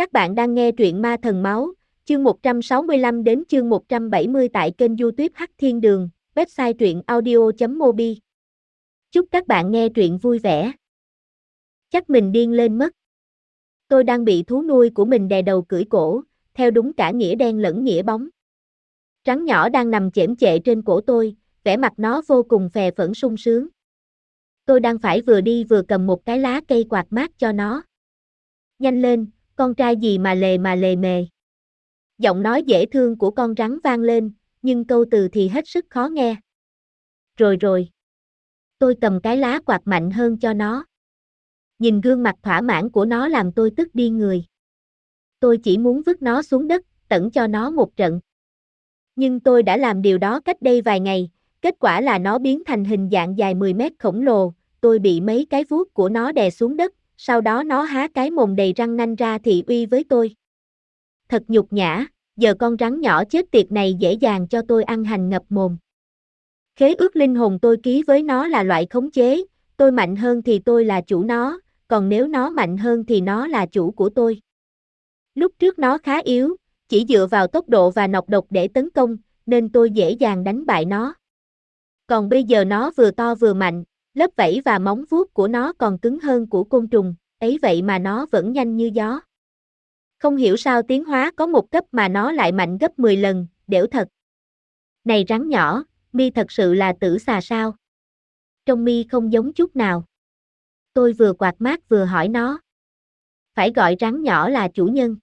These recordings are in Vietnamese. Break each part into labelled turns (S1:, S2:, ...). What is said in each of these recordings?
S1: Các bạn đang nghe truyện Ma Thần Máu, chương 165 đến chương 170 tại kênh youtube Hắc Thiên Đường, website truyện audio.mobi. Chúc các bạn nghe truyện vui vẻ. Chắc mình điên lên mất. Tôi đang bị thú nuôi của mình đè đầu cưỡi cổ, theo đúng cả nghĩa đen lẫn nghĩa bóng. Trắng nhỏ đang nằm chễm chệ trên cổ tôi, vẻ mặt nó vô cùng phè phẫn sung sướng. Tôi đang phải vừa đi vừa cầm một cái lá cây quạt mát cho nó. Nhanh lên, con trai gì mà lề mà lề mề. Giọng nói dễ thương của con rắn vang lên, nhưng câu từ thì hết sức khó nghe. Rồi rồi. Tôi cầm cái lá quạt mạnh hơn cho nó. Nhìn gương mặt thỏa mãn của nó làm tôi tức đi người. Tôi chỉ muốn vứt nó xuống đất, tẩn cho nó một trận. Nhưng tôi đã làm điều đó cách đây vài ngày, kết quả là nó biến thành hình dạng dài 10 mét khổng lồ, tôi bị mấy cái vuốt của nó đè xuống đất, sau đó nó há cái mồm đầy răng nanh ra thị uy với tôi. Thật nhục nhã, giờ con rắn nhỏ chết tiệt này dễ dàng cho tôi ăn hành ngập mồm. Khế ước linh hồn tôi ký với nó là loại khống chế, tôi mạnh hơn thì tôi là chủ nó, còn nếu nó mạnh hơn thì nó là chủ của tôi. Lúc trước nó khá yếu, chỉ dựa vào tốc độ và nọc độc để tấn công, nên tôi dễ dàng đánh bại nó. Còn bây giờ nó vừa to vừa mạnh, lớp vảy và móng vuốt của nó còn cứng hơn của côn trùng, ấy vậy mà nó vẫn nhanh như gió. Không hiểu sao tiến hóa có một cấp mà nó lại mạnh gấp 10 lần, đểu thật. Này rắn nhỏ, mi thật sự là tử xà sao? Trong mi không giống chút nào. Tôi vừa quạt mát vừa hỏi nó. Phải gọi rắn nhỏ là chủ nhân.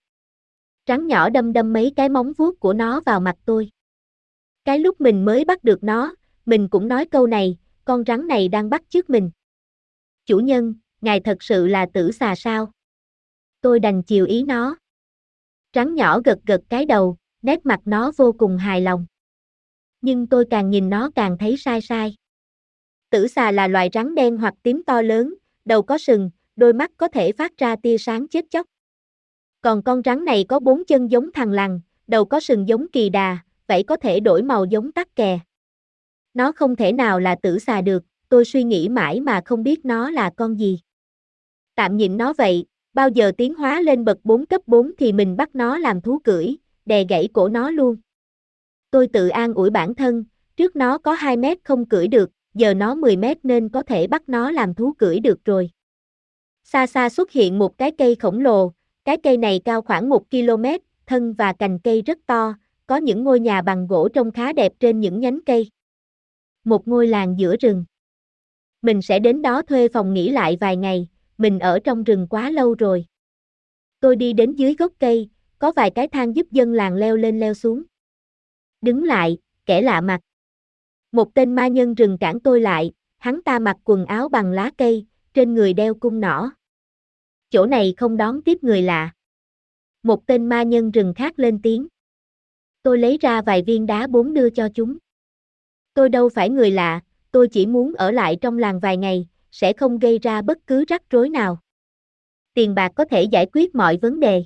S1: Rắn nhỏ đâm đâm mấy cái móng vuốt của nó vào mặt tôi. Cái lúc mình mới bắt được nó, mình cũng nói câu này, con rắn này đang bắt chước mình. Chủ nhân, ngài thật sự là tử xà sao? Tôi đành chiều ý nó. Rắn nhỏ gật gật cái đầu, nét mặt nó vô cùng hài lòng. Nhưng tôi càng nhìn nó càng thấy sai sai. Tử xà là loài rắn đen hoặc tím to lớn, đầu có sừng, đôi mắt có thể phát ra tia sáng chết chóc. Còn con rắn này có bốn chân giống thằng lằn, đầu có sừng giống kỳ đà, vậy có thể đổi màu giống tắc kè. Nó không thể nào là tử xà được, tôi suy nghĩ mãi mà không biết nó là con gì. Tạm nhịn nó vậy, bao giờ tiến hóa lên bậc 4 cấp 4 thì mình bắt nó làm thú cưỡi, đè gãy cổ nó luôn. Tôi tự an ủi bản thân, trước nó có 2 mét không cưỡi được, giờ nó 10 mét nên có thể bắt nó làm thú cưỡi được rồi. Xa xa xuất hiện một cái cây khổng lồ, cái cây này cao khoảng 1 km, thân và cành cây rất to, có những ngôi nhà bằng gỗ trông khá đẹp trên những nhánh cây một ngôi làng giữa rừng. Mình sẽ đến đó thuê phòng nghỉ lại vài ngày, mình ở trong rừng quá lâu rồi. Tôi đi đến dưới gốc cây, có vài cái thang giúp dân làng leo lên leo xuống. Đứng lại, kẻ lạ mặt. Một tên ma nhân rừng cản tôi lại, hắn ta mặc quần áo bằng lá cây, trên người đeo cung nỏ. Chỗ này không đón tiếp người lạ. Một tên ma nhân rừng khác lên tiếng. Tôi lấy ra vài viên đá bốn đưa cho chúng. Tôi đâu phải người lạ, tôi chỉ muốn ở lại trong làng vài ngày, sẽ không gây ra bất cứ rắc rối nào. Tiền bạc có thể giải quyết mọi vấn đề.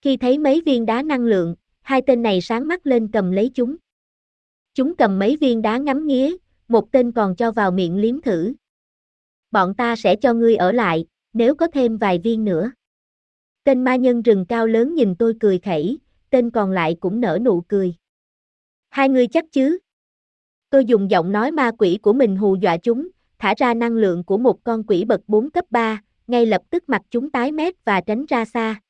S1: Khi thấy mấy viên đá năng lượng, hai tên này sáng mắt lên cầm lấy chúng. Chúng cầm mấy viên đá ngắm nghía, một tên còn cho vào miệng liếm thử. Bọn ta sẽ cho ngươi ở lại, nếu có thêm vài viên nữa. Tên ma nhân rừng cao lớn nhìn tôi cười khẩy, tên còn lại cũng nở nụ cười. Hai người chắc chứ, Tôi dùng giọng nói ma quỷ của mình hù dọa chúng, thả ra năng lượng của một con quỷ bậc 4 cấp 3, ngay lập tức mặt chúng tái mét và tránh ra xa.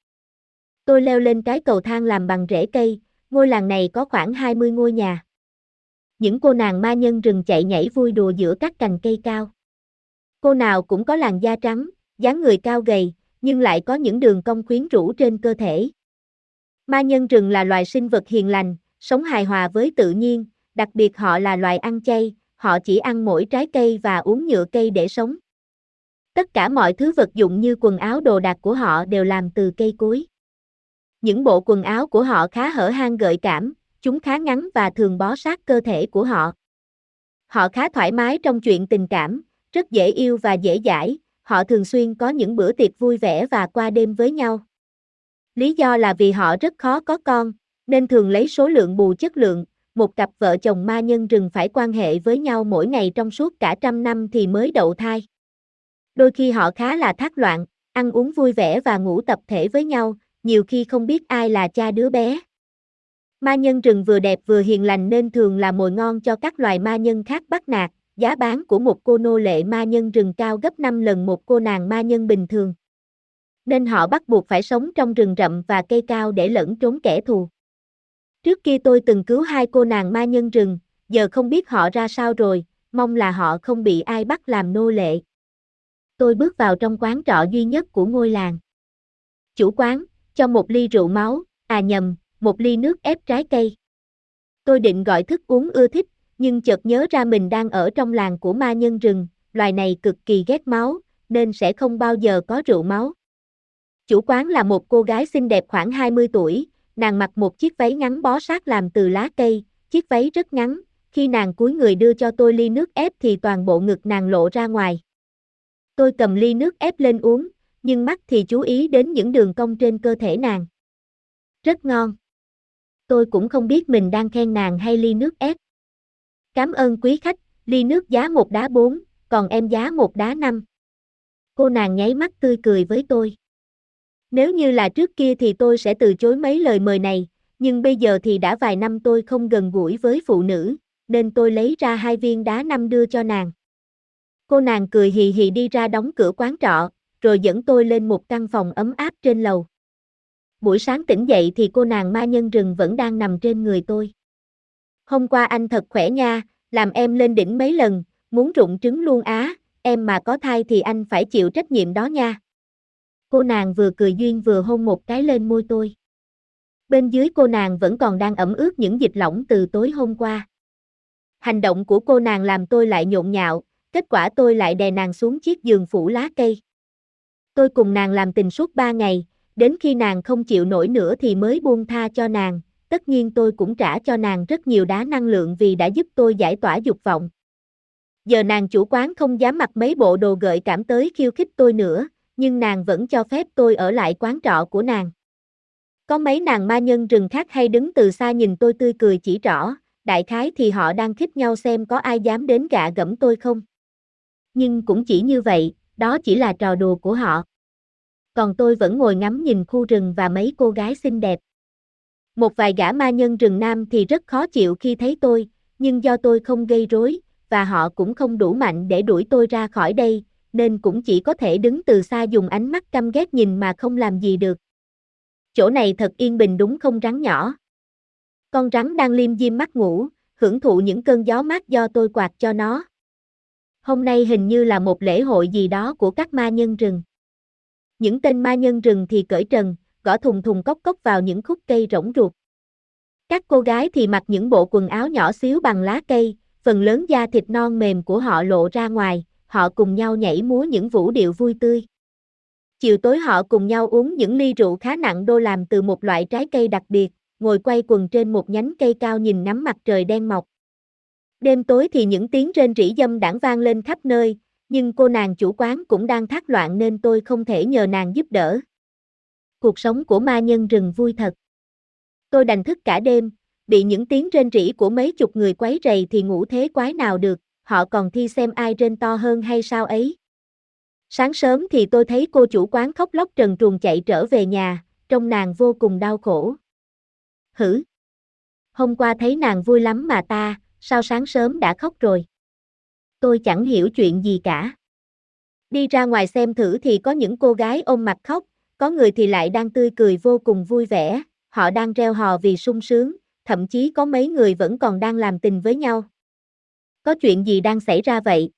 S1: Tôi leo lên cái cầu thang làm bằng rễ cây, ngôi làng này có khoảng 20 ngôi nhà. Những cô nàng ma nhân rừng chạy nhảy vui đùa giữa các cành cây cao. Cô nào cũng có làn da trắng, dáng người cao gầy, nhưng lại có những đường cong khuyến rũ trên cơ thể. Ma nhân rừng là loài sinh vật hiền lành, sống hài hòa với tự nhiên, đặc biệt họ là loài ăn chay, họ chỉ ăn mỗi trái cây và uống nhựa cây để sống. Tất cả mọi thứ vật dụng như quần áo đồ đạc của họ đều làm từ cây cối. Những bộ quần áo của họ khá hở hang gợi cảm, chúng khá ngắn và thường bó sát cơ thể của họ. Họ khá thoải mái trong chuyện tình cảm, rất dễ yêu và dễ dãi, họ thường xuyên có những bữa tiệc vui vẻ và qua đêm với nhau. Lý do là vì họ rất khó có con, nên thường lấy số lượng bù chất lượng, một cặp vợ chồng ma nhân rừng phải quan hệ với nhau mỗi ngày trong suốt cả trăm năm thì mới đậu thai. Đôi khi họ khá là thác loạn, ăn uống vui vẻ và ngủ tập thể với nhau, nhiều khi không biết ai là cha đứa bé. Ma nhân rừng vừa đẹp vừa hiền lành nên thường là mồi ngon cho các loài ma nhân khác bắt nạt, giá bán của một cô nô lệ ma nhân rừng cao gấp 5 lần một cô nàng ma nhân bình thường. Nên họ bắt buộc phải sống trong rừng rậm và cây cao để lẫn trốn kẻ thù. Trước kia tôi từng cứu hai cô nàng ma nhân rừng, giờ không biết họ ra sao rồi, mong là họ không bị ai bắt làm nô lệ. Tôi bước vào trong quán trọ duy nhất của ngôi làng. Chủ quán, cho một ly rượu máu, à nhầm, một ly nước ép trái cây. Tôi định gọi thức uống ưa thích, nhưng chợt nhớ ra mình đang ở trong làng của ma nhân rừng, loài này cực kỳ ghét máu, nên sẽ không bao giờ có rượu máu. Chủ quán là một cô gái xinh đẹp khoảng 20 tuổi, nàng mặc một chiếc váy ngắn bó sát làm từ lá cây, chiếc váy rất ngắn, khi nàng cúi người đưa cho tôi ly nước ép thì toàn bộ ngực nàng lộ ra ngoài. Tôi cầm ly nước ép lên uống, nhưng mắt thì chú ý đến những đường cong trên cơ thể nàng. Rất ngon. Tôi cũng không biết mình đang khen nàng hay ly nước ép. Cảm ơn quý khách, ly nước giá một đá bốn, còn em giá một đá năm. Cô nàng nháy mắt tươi cười với tôi. Nếu như là trước kia thì tôi sẽ từ chối mấy lời mời này, nhưng bây giờ thì đã vài năm tôi không gần gũi với phụ nữ, nên tôi lấy ra hai viên đá năm đưa cho nàng. Cô nàng cười hì hì đi ra đóng cửa quán trọ, rồi dẫn tôi lên một căn phòng ấm áp trên lầu. Buổi sáng tỉnh dậy thì cô nàng ma nhân rừng vẫn đang nằm trên người tôi. Hôm qua anh thật khỏe nha, làm em lên đỉnh mấy lần, muốn rụng trứng luôn á, em mà có thai thì anh phải chịu trách nhiệm đó nha. Cô nàng vừa cười duyên vừa hôn một cái lên môi tôi. Bên dưới cô nàng vẫn còn đang ẩm ướt những dịch lỏng từ tối hôm qua. Hành động của cô nàng làm tôi lại nhộn nhạo, kết quả tôi lại đè nàng xuống chiếc giường phủ lá cây. Tôi cùng nàng làm tình suốt ba ngày, đến khi nàng không chịu nổi nữa thì mới buông tha cho nàng, tất nhiên tôi cũng trả cho nàng rất nhiều đá năng lượng vì đã giúp tôi giải tỏa dục vọng. Giờ nàng chủ quán không dám mặc mấy bộ đồ gợi cảm tới khiêu khích tôi nữa, nhưng nàng vẫn cho phép tôi ở lại quán trọ của nàng. Có mấy nàng ma nhân rừng khác hay đứng từ xa nhìn tôi tươi cười chỉ rõ, đại khái thì họ đang khích nhau xem có ai dám đến gạ gẫm tôi không. Nhưng cũng chỉ như vậy, đó chỉ là trò đùa của họ. Còn tôi vẫn ngồi ngắm nhìn khu rừng và mấy cô gái xinh đẹp. Một vài gã ma nhân rừng nam thì rất khó chịu khi thấy tôi, nhưng do tôi không gây rối, và họ cũng không đủ mạnh để đuổi tôi ra khỏi đây, nên cũng chỉ có thể đứng từ xa dùng ánh mắt căm ghét nhìn mà không làm gì được. Chỗ này thật yên bình đúng không rắn nhỏ. Con rắn đang liêm diêm mắt ngủ, hưởng thụ những cơn gió mát do tôi quạt cho nó. Hôm nay hình như là một lễ hội gì đó của các ma nhân rừng. Những tên ma nhân rừng thì cởi trần, gõ thùng thùng cốc cốc vào những khúc cây rỗng ruột. Các cô gái thì mặc những bộ quần áo nhỏ xíu bằng lá cây, phần lớn da thịt non mềm của họ lộ ra ngoài, họ cùng nhau nhảy múa những vũ điệu vui tươi. Chiều tối họ cùng nhau uống những ly rượu khá nặng đô làm từ một loại trái cây đặc biệt, ngồi quay quần trên một nhánh cây cao nhìn ngắm mặt trời đen mọc. Đêm tối thì những tiếng rên rỉ dâm đảng vang lên khắp nơi, nhưng cô nàng chủ quán cũng đang thác loạn nên tôi không thể nhờ nàng giúp đỡ. Cuộc sống của ma nhân rừng vui thật. Tôi đành thức cả đêm, bị những tiếng rên rỉ của mấy chục người quấy rầy thì ngủ thế quái nào được, họ còn thi xem ai rên to hơn hay sao ấy. Sáng sớm thì tôi thấy cô chủ quán khóc lóc trần truồng chạy trở về nhà, trông nàng vô cùng đau khổ. Hử? Hôm qua thấy nàng vui lắm mà ta, sao sáng sớm đã khóc rồi? Tôi chẳng hiểu chuyện gì cả. Đi ra ngoài xem thử thì có những cô gái ôm mặt khóc, có người thì lại đang tươi cười vô cùng vui vẻ, họ đang reo hò vì sung sướng, thậm chí có mấy người vẫn còn đang làm tình với nhau. Có chuyện gì đang xảy ra vậy?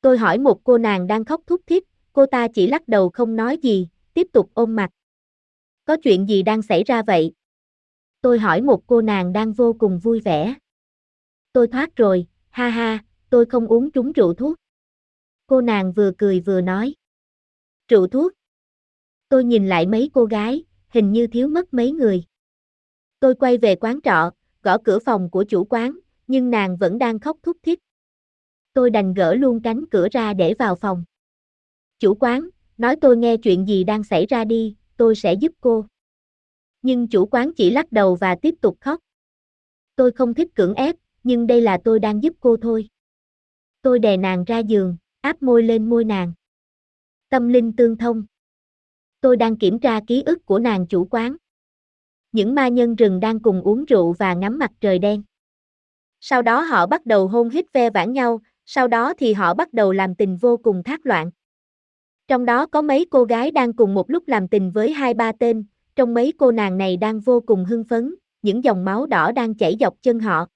S1: Tôi hỏi một cô nàng đang khóc thúc thiết, cô ta chỉ lắc đầu không nói gì, tiếp tục ôm mặt. Có chuyện gì đang xảy ra vậy? Tôi hỏi một cô nàng đang vô cùng vui vẻ. Tôi thoát rồi, ha ha, tôi không uống trúng rượu thuốc. Cô nàng vừa cười vừa nói. Rượu thuốc. Tôi nhìn lại mấy cô gái, hình như thiếu mất mấy người. Tôi quay về quán trọ, gõ cửa phòng của chủ quán, nhưng nàng vẫn đang khóc thúc thiết. Tôi đành gỡ luôn cánh cửa ra để vào phòng. Chủ quán, nói tôi nghe chuyện gì đang xảy ra đi, tôi sẽ giúp cô. Nhưng chủ quán chỉ lắc đầu và tiếp tục khóc. Tôi không thích cưỡng ép, nhưng đây là tôi đang giúp cô thôi. Tôi đè nàng ra giường, áp môi lên môi nàng. Tâm linh tương thông. Tôi đang kiểm tra ký ức của nàng chủ quán. Những ma nhân rừng đang cùng uống rượu và ngắm mặt trời đen. Sau đó họ bắt đầu hôn hít ve vãn nhau, sau đó thì họ bắt đầu làm tình vô cùng thác loạn. Trong đó có mấy cô gái đang cùng một lúc làm tình với hai ba tên, trong mấy cô nàng này đang vô cùng hưng phấn, những dòng máu đỏ đang chảy dọc chân họ.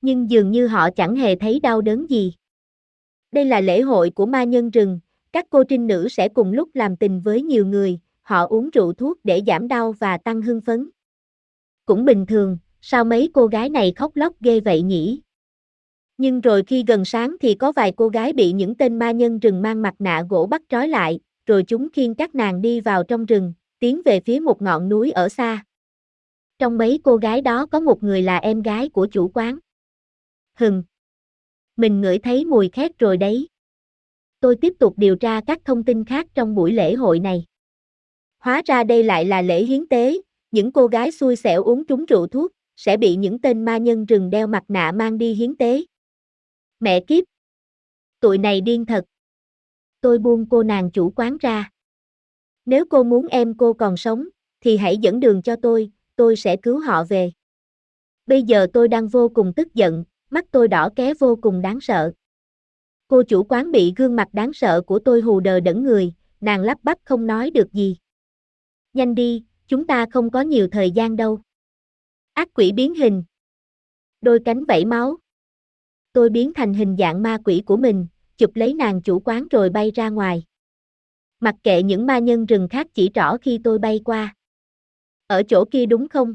S1: Nhưng dường như họ chẳng hề thấy đau đớn gì. Đây là lễ hội của ma nhân rừng, các cô trinh nữ sẽ cùng lúc làm tình với nhiều người, họ uống rượu thuốc để giảm đau và tăng hưng phấn. Cũng bình thường, sao mấy cô gái này khóc lóc ghê vậy nhỉ? Nhưng rồi khi gần sáng thì có vài cô gái bị những tên ma nhân rừng mang mặt nạ gỗ bắt trói lại, rồi chúng khiêng các nàng đi vào trong rừng, tiến về phía một ngọn núi ở xa. Trong mấy cô gái đó có một người là em gái của chủ quán. Hừng. Mình ngửi thấy mùi khét rồi đấy. Tôi tiếp tục điều tra các thông tin khác trong buổi lễ hội này. Hóa ra đây lại là lễ hiến tế, những cô gái xui xẻo uống trúng rượu thuốc, sẽ bị những tên ma nhân rừng đeo mặt nạ mang đi hiến tế. Mẹ kiếp! Tụi này điên thật. Tôi buông cô nàng chủ quán ra. Nếu cô muốn em cô còn sống, thì hãy dẫn đường cho tôi, tôi sẽ cứu họ về. Bây giờ tôi đang vô cùng tức giận, mắt tôi đỏ ké vô cùng đáng sợ. Cô chủ quán bị gương mặt đáng sợ của tôi hù đờ đẫn người, nàng lắp bắp không nói được gì. Nhanh đi, chúng ta không có nhiều thời gian đâu. Ác quỷ biến hình. Đôi cánh vẫy máu. Tôi biến thành hình dạng ma quỷ của mình, chụp lấy nàng chủ quán rồi bay ra ngoài. Mặc kệ những ma nhân rừng khác chỉ rõ khi tôi bay qua. Ở chỗ kia đúng không?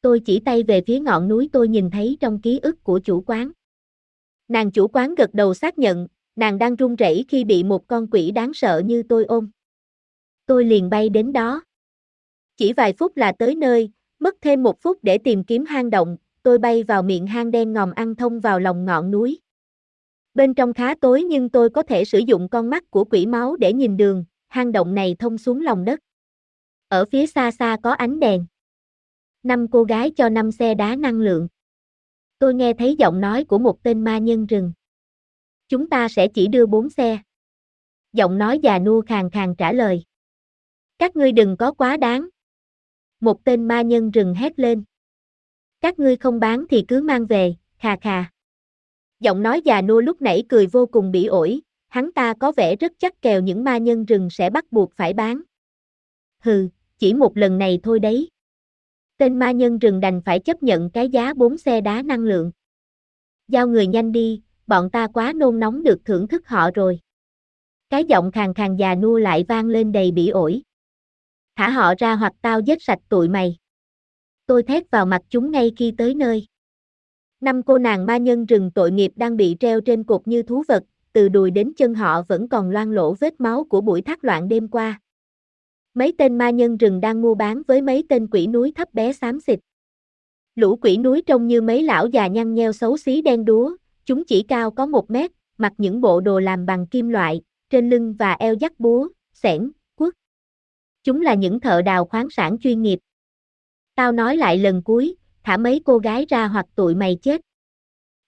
S1: Tôi chỉ tay về phía ngọn núi tôi nhìn thấy trong ký ức của chủ quán. Nàng chủ quán gật đầu xác nhận, nàng đang run rẩy khi bị một con quỷ đáng sợ như tôi ôm. Tôi liền bay đến đó. Chỉ vài phút là tới nơi, mất thêm một phút để tìm kiếm hang động, tôi bay vào miệng hang đen ngòm ăn thông vào lòng ngọn núi. Bên trong khá tối nhưng tôi có thể sử dụng con mắt của quỷ máu để nhìn đường, hang động này thông xuống lòng đất. Ở phía xa xa có ánh đèn. Năm cô gái cho năm xe đá năng lượng. Tôi nghe thấy giọng nói của một tên ma nhân rừng. Chúng ta sẽ chỉ đưa bốn xe. Giọng nói già nua khàn khàn trả lời. Các ngươi đừng có quá đáng. Một tên ma nhân rừng hét lên. Các ngươi không bán thì cứ mang về, khà khà. Giọng nói già nua lúc nãy cười vô cùng bỉ ổi, hắn ta có vẻ rất chắc kèo những ma nhân rừng sẽ bắt buộc phải bán. Hừ, chỉ một lần này thôi đấy. Tên ma nhân rừng đành phải chấp nhận cái giá bốn xe đá năng lượng. Giao người nhanh đi, bọn ta quá nôn nóng được thưởng thức họ rồi. Cái giọng khàn khàn già nua lại vang lên đầy bỉ ổi. Thả họ ra hoặc tao giết sạch tụi mày. Tôi thét vào mặt chúng ngay khi tới nơi. Năm cô nàng ma nhân rừng tội nghiệp đang bị treo trên cột như thú vật, từ đùi đến chân họ vẫn còn loang lỗ vết máu của buổi thác loạn đêm qua. Mấy tên ma nhân rừng đang mua bán với mấy tên quỷ núi thấp bé xám xịt. Lũ quỷ núi trông như mấy lão già nhăn nheo xấu xí đen đúa, chúng chỉ cao có một mét, mặc những bộ đồ làm bằng kim loại, trên lưng và eo dắt búa, xẻng. Chúng là những thợ đào khoáng sản chuyên nghiệp. Tao nói lại lần cuối, thả mấy cô gái ra hoặc tụi mày chết.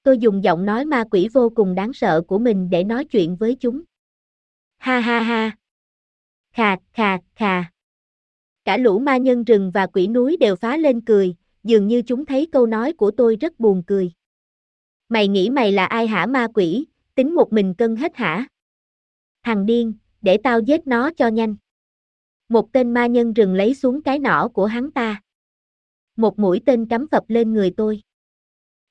S1: Tôi dùng giọng nói ma quỷ vô cùng đáng sợ của mình để nói chuyện với chúng. Ha ha ha. Khà, khà, khà. Cả lũ ma nhân rừng và quỷ núi đều phá lên cười, dường như chúng thấy câu nói của tôi rất buồn cười. Mày nghĩ mày là ai hả ma quỷ, tính một mình cân hết hả? Thằng điên, để tao giết nó cho nhanh. Một tên ma nhân rừng lấy xuống cái nỏ của hắn ta. Một mũi tên cắm phập lên người tôi.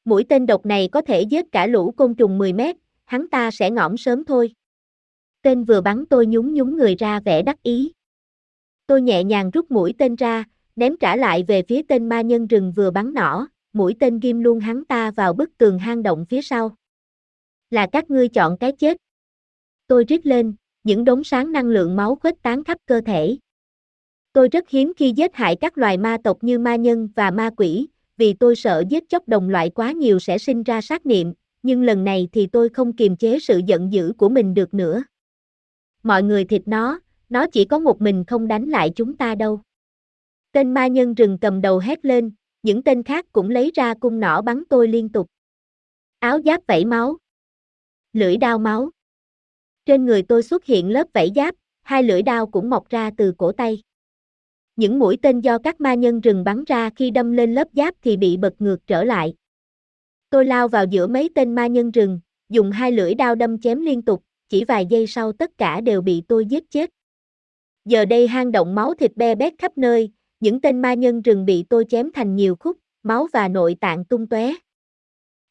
S1: Mũi tên độc này có thể giết cả lũ côn trùng 10 mét, hắn ta sẽ ngõm sớm thôi. Tên vừa bắn tôi nhún nhún người ra vẻ đắc ý. Tôi nhẹ nhàng rút mũi tên ra, ném trả lại về phía tên ma nhân rừng vừa bắn nỏ, mũi tên ghim luôn hắn ta vào bức tường hang động phía sau. Là các ngươi chọn cái chết. Tôi rít lên, những đống sáng năng lượng máu khuếch tán khắp cơ thể. Tôi rất hiếm khi giết hại các loài ma tộc như ma nhân và ma quỷ, vì tôi sợ giết chóc đồng loại quá nhiều sẽ sinh ra sát niệm, nhưng lần này thì tôi không kiềm chế sự giận dữ của mình được nữa. Mọi người thịt nó, nó chỉ có một mình không đánh lại chúng ta đâu. Tên ma nhân rừng cầm đầu hét lên, những tên khác cũng lấy ra cung nỏ bắn tôi liên tục. Áo giáp vẫy máu. Lưỡi đao máu. Trên người tôi xuất hiện lớp vảy giáp, hai lưỡi đao cũng mọc ra từ cổ tay. Những mũi tên do các ma nhân rừng bắn ra khi đâm lên lớp giáp thì bị bật ngược trở lại. Tôi lao vào giữa mấy tên ma nhân rừng, dùng hai lưỡi đao đâm chém liên tục, chỉ vài giây sau tất cả đều bị tôi giết chết. Giờ đây hang động máu thịt be bét khắp nơi, những tên ma nhân rừng bị tôi chém thành nhiều khúc, máu và nội tạng tung tóe.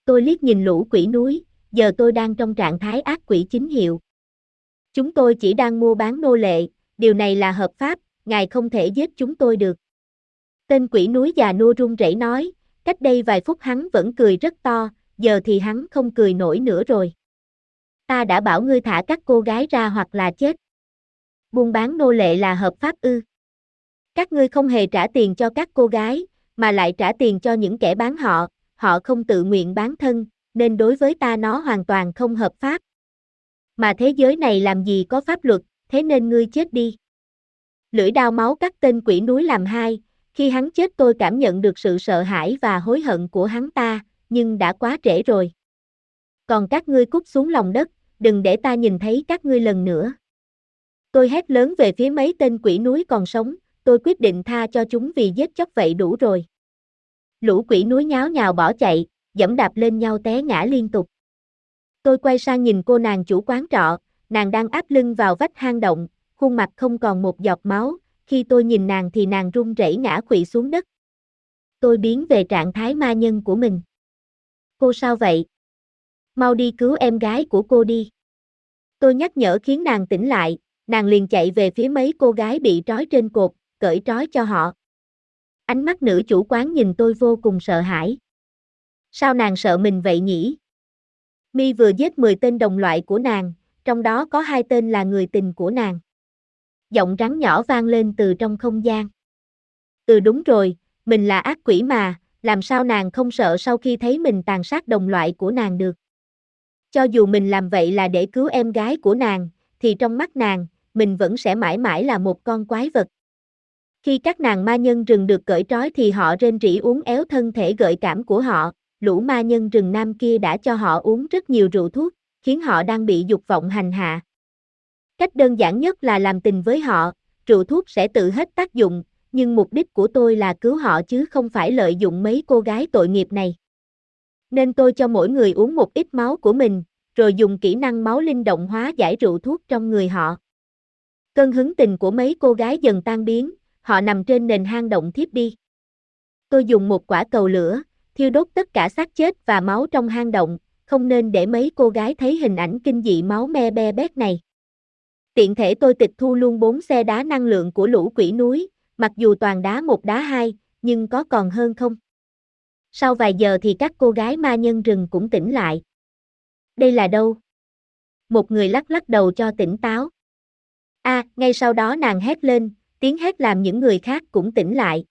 S1: Tôi liếc nhìn lũ quỷ núi, giờ tôi đang trong trạng thái ác quỷ chính hiệu. Chúng tôi chỉ đang mua bán nô lệ, điều này là hợp pháp, ngài không thể giết chúng tôi được. Tên quỷ núi già nua run rẩy nói, cách đây vài phút hắn vẫn cười rất to, giờ thì hắn không cười nổi nữa rồi. Ta đã bảo ngươi thả các cô gái ra hoặc là chết. Buôn bán nô lệ là hợp pháp ư. Các ngươi không hề trả tiền cho các cô gái, mà lại trả tiền cho những kẻ bán họ, họ không tự nguyện bán thân, nên đối với ta nó hoàn toàn không hợp pháp. Mà thế giới này làm gì có pháp luật, thế nên ngươi chết đi. Lưỡi đao máu cắt tên quỷ núi làm hai, khi hắn chết tôi cảm nhận được sự sợ hãi và hối hận của hắn ta, nhưng đã quá trễ rồi. Còn các ngươi cút xuống lòng đất, đừng để ta nhìn thấy các ngươi lần nữa. Tôi hét lớn về phía mấy tên quỷ núi còn sống, tôi quyết định tha cho chúng vì giết chóc vậy đủ rồi. Lũ quỷ núi nháo nhào bỏ chạy, dẫm đạp lên nhau té ngã liên tục. Tôi quay sang nhìn cô nàng chủ quán trọ, nàng đang áp lưng vào vách hang động, khuôn mặt không còn một giọt máu, khi tôi nhìn nàng thì nàng run rẩy ngã quỵ xuống đất. Tôi biến về trạng thái ma nhân của mình. Cô sao vậy? Mau đi cứu em gái của cô đi. Tôi nhắc nhở khiến nàng tỉnh lại, nàng liền chạy về phía mấy cô gái bị trói trên cột, cởi trói cho họ. Ánh mắt nữ chủ quán nhìn tôi vô cùng sợ hãi. Sao nàng sợ mình vậy nhỉ? Mi vừa giết 10 tên đồng loại của nàng, trong đó có hai tên là người tình của nàng. Giọng rắn nhỏ vang lên từ trong không gian. Ừ đúng rồi, mình là ác quỷ mà, làm sao nàng không sợ sau khi thấy mình tàn sát đồng loại của nàng được. Cho dù mình làm vậy là để cứu em gái của nàng, thì trong mắt nàng, mình vẫn sẽ mãi mãi là một con quái vật. Khi các nàng ma nhân rừng được cởi trói thì họ rên rỉ uống éo thân thể gợi cảm của họ, lũ ma nhân rừng nam kia đã cho họ uống rất nhiều rượu thuốc, khiến họ đang bị dục vọng hành hạ. Cách đơn giản nhất là làm tình với họ, rượu thuốc sẽ tự hết tác dụng, nhưng mục đích của tôi là cứu họ chứ không phải lợi dụng mấy cô gái tội nghiệp này. Nên tôi cho mỗi người uống một ít máu của mình, rồi dùng kỹ năng máu linh động hóa giải rượu thuốc trong người họ. Cơn hứng tình của mấy cô gái dần tan biến, họ nằm trên nền hang động thiếp đi. Tôi dùng một quả cầu lửa, thiêu đốt tất cả xác chết và máu trong hang động, không nên để mấy cô gái thấy hình ảnh kinh dị máu me be bét này. Tiện thể tôi tịch thu luôn bốn xe đá năng lượng của lũ quỷ núi, mặc dù toàn đá một đá hai, nhưng có còn hơn không? Sau vài giờ thì các cô gái ma nhân rừng cũng tỉnh lại. Đây là đâu? Một người lắc lắc đầu cho tỉnh táo. A, à, ngay sau đó nàng hét lên, tiếng hét làm những người khác cũng tỉnh lại.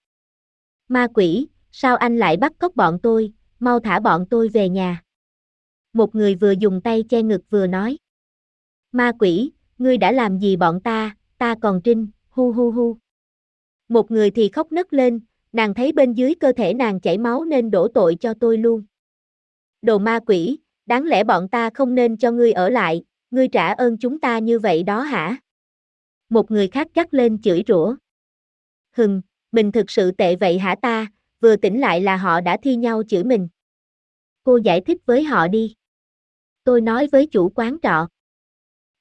S1: Ma quỷ, sao anh lại bắt cóc bọn tôi, mau thả bọn tôi về nhà. Một người vừa dùng tay che ngực vừa nói. Ma quỷ, ngươi đã làm gì bọn ta, ta còn trinh, hu hu hu. Một người thì khóc nấc lên, nàng thấy bên dưới cơ thể nàng chảy máu nên đổ tội cho tôi luôn. Đồ ma quỷ, đáng lẽ bọn ta không nên cho ngươi ở lại, ngươi trả ơn chúng ta như vậy đó hả? Một người khác gắt lên chửi rủa. Hừng, mình thực sự tệ vậy hả ta, vừa tỉnh lại là họ đã thi nhau chửi mình. Cô giải thích với họ đi. Tôi nói với chủ quán trọ.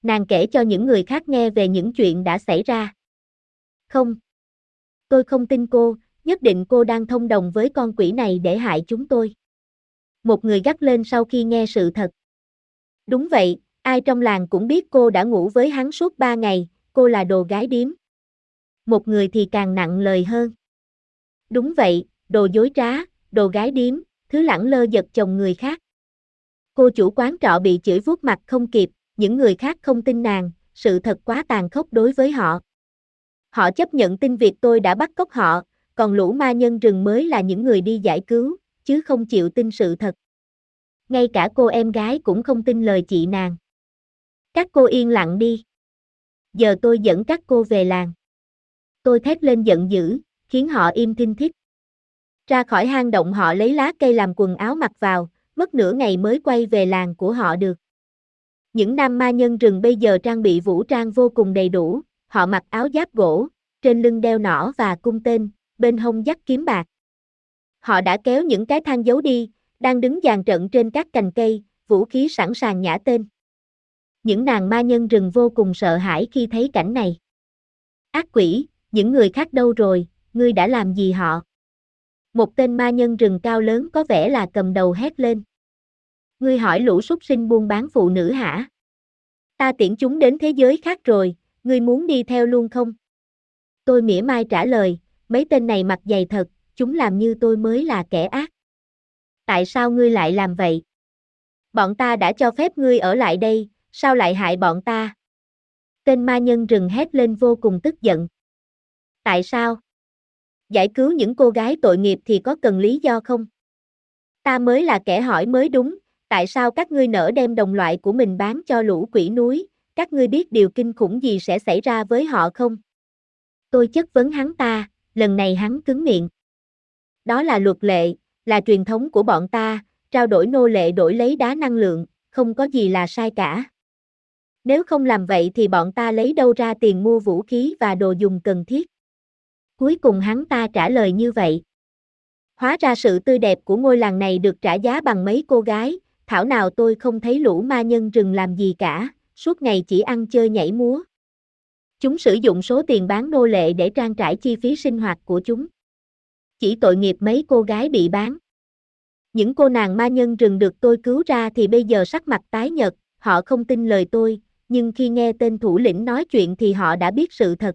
S1: Nàng kể cho những người khác nghe về những chuyện đã xảy ra. Không. Tôi không tin cô, nhất định cô đang thông đồng với con quỷ này để hại chúng tôi. Một người gắt lên sau khi nghe sự thật. Đúng vậy, ai trong làng cũng biết cô đã ngủ với hắn suốt ba ngày, cô là đồ gái điếm. Một người thì càng nặng lời hơn. Đúng vậy, đồ dối trá, đồ gái điếm, thứ lẳng lơ giật chồng người khác. Cô chủ quán trọ bị chửi vuốt mặt không kịp, những người khác không tin nàng, sự thật quá tàn khốc đối với họ. Họ chấp nhận tin việc tôi đã bắt cóc họ, còn lũ ma nhân rừng mới là những người đi giải cứu, chứ không chịu tin sự thật. Ngay cả cô em gái cũng không tin lời chị nàng. Các cô yên lặng đi. Giờ tôi dẫn các cô về làng. Tôi thét lên giận dữ, khiến họ im thinh thích. Ra khỏi hang động họ lấy lá cây làm quần áo mặc vào, mất nửa ngày mới quay về làng của họ được. Những nam ma nhân rừng bây giờ trang bị vũ trang vô cùng đầy đủ, họ mặc áo giáp gỗ, trên lưng đeo nỏ và cung tên, bên hông dắt kiếm bạc. Họ đã kéo những cái thang giấu đi, đang đứng dàn trận trên các cành cây, vũ khí sẵn sàng nhả tên. Những nàng ma nhân rừng vô cùng sợ hãi khi thấy cảnh này. Ác quỷ, những người khác đâu rồi, ngươi đã làm gì họ? Một tên ma nhân rừng cao lớn có vẻ là cầm đầu hét lên. Ngươi hỏi lũ súc sinh buôn bán phụ nữ hả? Ta tiễn chúng đến thế giới khác rồi, ngươi muốn đi theo luôn không? Tôi mỉa mai trả lời, mấy tên này mặt dày thật, chúng làm như tôi mới là kẻ ác. Tại sao ngươi lại làm vậy? Bọn ta đã cho phép ngươi ở lại đây, sao lại hại bọn ta? Tên ma nhân rừng hét lên vô cùng tức giận. Tại sao? Giải cứu những cô gái tội nghiệp thì có cần lý do không? Ta mới là kẻ hỏi mới đúng, tại sao các ngươi nỡ đem đồng loại của mình bán cho lũ quỷ núi, các ngươi biết điều kinh khủng gì sẽ xảy ra với họ không? Tôi chất vấn hắn ta, lần này hắn cứng miệng. Đó là luật lệ, là truyền thống của bọn ta, trao đổi nô lệ đổi lấy đá năng lượng, không có gì là sai cả. Nếu không làm vậy thì bọn ta lấy đâu ra tiền mua vũ khí và đồ dùng cần thiết. Cuối cùng hắn ta trả lời như vậy. Hóa ra sự tươi đẹp của ngôi làng này được trả giá bằng mấy cô gái, thảo nào tôi không thấy lũ ma nhân rừng làm gì cả, suốt ngày chỉ ăn chơi nhảy múa. Chúng sử dụng số tiền bán nô lệ để trang trải chi phí sinh hoạt của chúng. Chỉ tội nghiệp mấy cô gái bị bán. Những cô nàng ma nhân rừng được tôi cứu ra thì bây giờ sắc mặt tái nhợt, họ không tin lời tôi, nhưng khi nghe tên thủ lĩnh nói chuyện thì họ đã biết sự thật.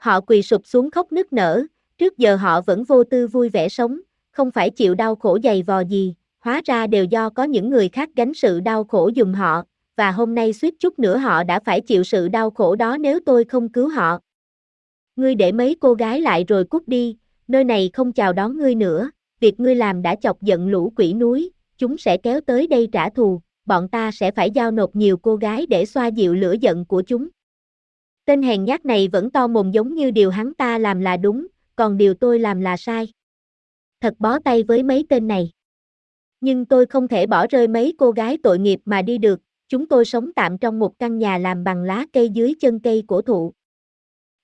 S1: Họ quỳ sụp xuống khóc nức nở, trước giờ họ vẫn vô tư vui vẻ sống, không phải chịu đau khổ dày vò gì, hóa ra đều do có những người khác gánh sự đau khổ dùm họ, và hôm nay suýt chút nữa họ đã phải chịu sự đau khổ đó nếu tôi không cứu họ. Ngươi để mấy cô gái lại rồi cút đi, nơi này không chào đón ngươi nữa, việc ngươi làm đã chọc giận lũ quỷ núi, chúng sẽ kéo tới đây trả thù, bọn ta sẽ phải giao nộp nhiều cô gái để xoa dịu lửa giận của chúng. Tên hèn nhát này vẫn to mồm giống như điều hắn ta làm là đúng, còn điều tôi làm là sai. Thật bó tay với mấy tên này. Nhưng tôi không thể bỏ rơi mấy cô gái tội nghiệp mà đi được, chúng tôi sống tạm trong một căn nhà làm bằng lá cây dưới chân cây cổ thụ.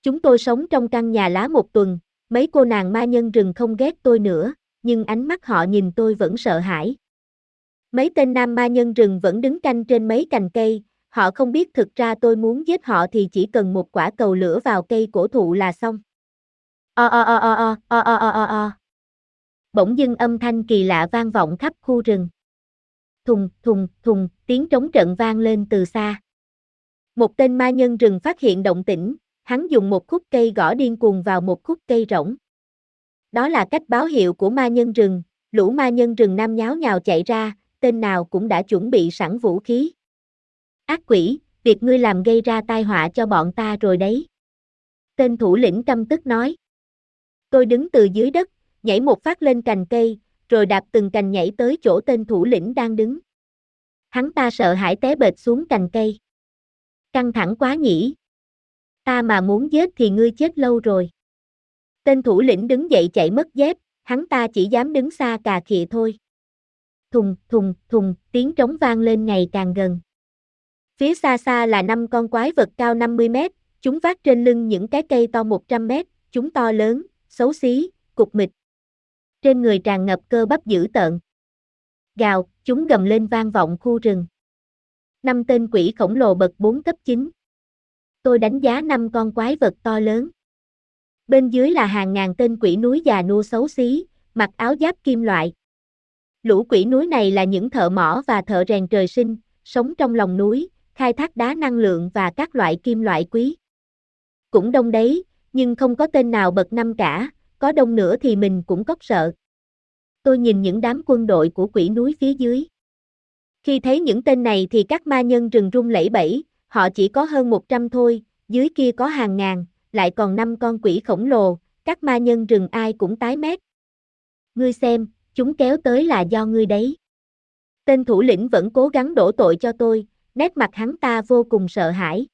S1: Chúng tôi sống trong căn nhà lá một tuần, mấy cô nàng ma nhân rừng không ghét tôi nữa, nhưng ánh mắt họ nhìn tôi vẫn sợ hãi. Mấy tên nam ma nhân rừng vẫn đứng canh trên mấy cành cây, họ không biết thực ra tôi muốn giết họ thì chỉ cần một quả cầu lửa vào cây cổ thụ là xong. O o o o o o o o o o. Bỗng dưng âm thanh kỳ lạ vang vọng khắp khu rừng. Thùng, thùng, thùng, tiếng trống trận vang lên từ xa. Một tên ma nhân rừng phát hiện động tĩnh, hắn dùng một khúc cây gõ điên cuồng vào một khúc cây rỗng. Đó là cách báo hiệu của ma nhân rừng, lũ ma nhân rừng nam nháo nhào chạy ra, tên nào cũng đã chuẩn bị sẵn vũ khí. Ác quỷ, việc ngươi làm gây ra tai họa cho bọn ta rồi đấy. Tên thủ lĩnh căm tức nói. Tôi đứng từ dưới đất, nhảy một phát lên cành cây, rồi đạp từng cành nhảy tới chỗ tên thủ lĩnh đang đứng. Hắn ta sợ hãi té bệt xuống cành cây. Căng thẳng quá nhỉ. Ta mà muốn giết thì ngươi chết lâu rồi. Tên thủ lĩnh đứng dậy chạy mất dép, hắn ta chỉ dám đứng xa cà khịa thôi. Thùng, thùng, thùng, tiếng trống vang lên ngày càng gần. Phía xa xa là năm con quái vật cao 50 mét, chúng vác trên lưng những cái cây to 100 mét, chúng to lớn, xấu xí, cục mịch. Trên người tràn ngập cơ bắp dữ tợn. Gào, chúng gầm lên vang vọng khu rừng. Năm tên quỷ khổng lồ bậc 4 cấp 9. Tôi đánh giá năm con quái vật to lớn. Bên dưới là hàng ngàn tên quỷ núi già nua xấu xí, mặc áo giáp kim loại. Lũ quỷ núi này là những thợ mỏ và thợ rèn trời sinh, sống trong lòng núi, khai thác đá năng lượng và các loại kim loại quý. Cũng đông đấy, nhưng không có tên nào bậc năm cả, có đông nữa thì mình cũng cốc sợ. Tôi nhìn những đám quân đội của quỷ núi phía dưới. Khi thấy những tên này thì các ma nhân rừng rung lẫy bẫy, họ chỉ có hơn 100 thôi, dưới kia có hàng ngàn, lại còn năm con quỷ khổng lồ, các ma nhân rừng ai cũng tái mét. Ngươi xem, chúng kéo tới là do ngươi đấy. Tên thủ lĩnh vẫn cố gắng đổ tội cho tôi, nét mặt hắn ta vô cùng sợ hãi.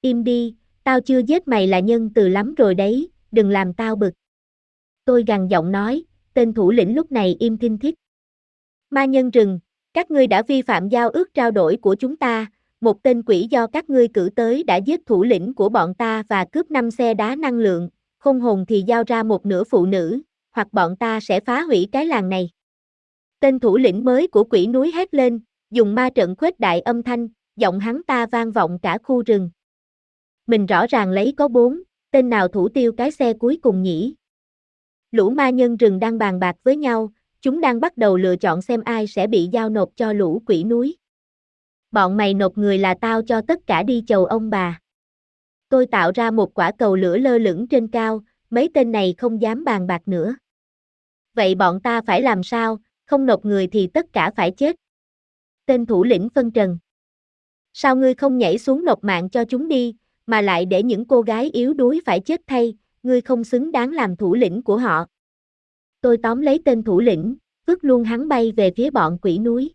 S1: Im đi, tao chưa giết mày là nhân từ lắm rồi đấy, đừng làm tao bực. Tôi gằn giọng nói, tên thủ lĩnh lúc này im thinh thích. Ma nhân rừng, các ngươi đã vi phạm giao ước trao đổi của chúng ta, một tên quỷ do các ngươi cử tới đã giết thủ lĩnh của bọn ta và cướp năm xe đá năng lượng, không hồn thì giao ra một nửa phụ nữ, hoặc bọn ta sẽ phá hủy cái làng này. Tên thủ lĩnh mới của quỷ núi hét lên, dùng ma trận khuếch đại âm thanh, giọng hắn ta vang vọng cả khu rừng. Mình rõ ràng lấy có bốn, tên nào thủ tiêu cái xe cuối cùng nhỉ? Lũ ma nhân rừng đang bàn bạc với nhau, chúng đang bắt đầu lựa chọn xem ai sẽ bị giao nộp cho lũ quỷ núi. Bọn mày nộp người là tao cho tất cả đi chầu ông bà. Tôi tạo ra một quả cầu lửa lơ lửng trên cao, mấy tên này không dám bàn bạc nữa. Vậy bọn ta phải làm sao, không nộp người thì tất cả phải chết. Tên thủ lĩnh phân trần. Sao ngươi không nhảy xuống nộp mạng cho chúng đi, mà lại để những cô gái yếu đuối phải chết thay, ngươi không xứng đáng làm thủ lĩnh của họ. Tôi tóm lấy tên thủ lĩnh, vứt luôn hắn bay về phía bọn quỷ núi.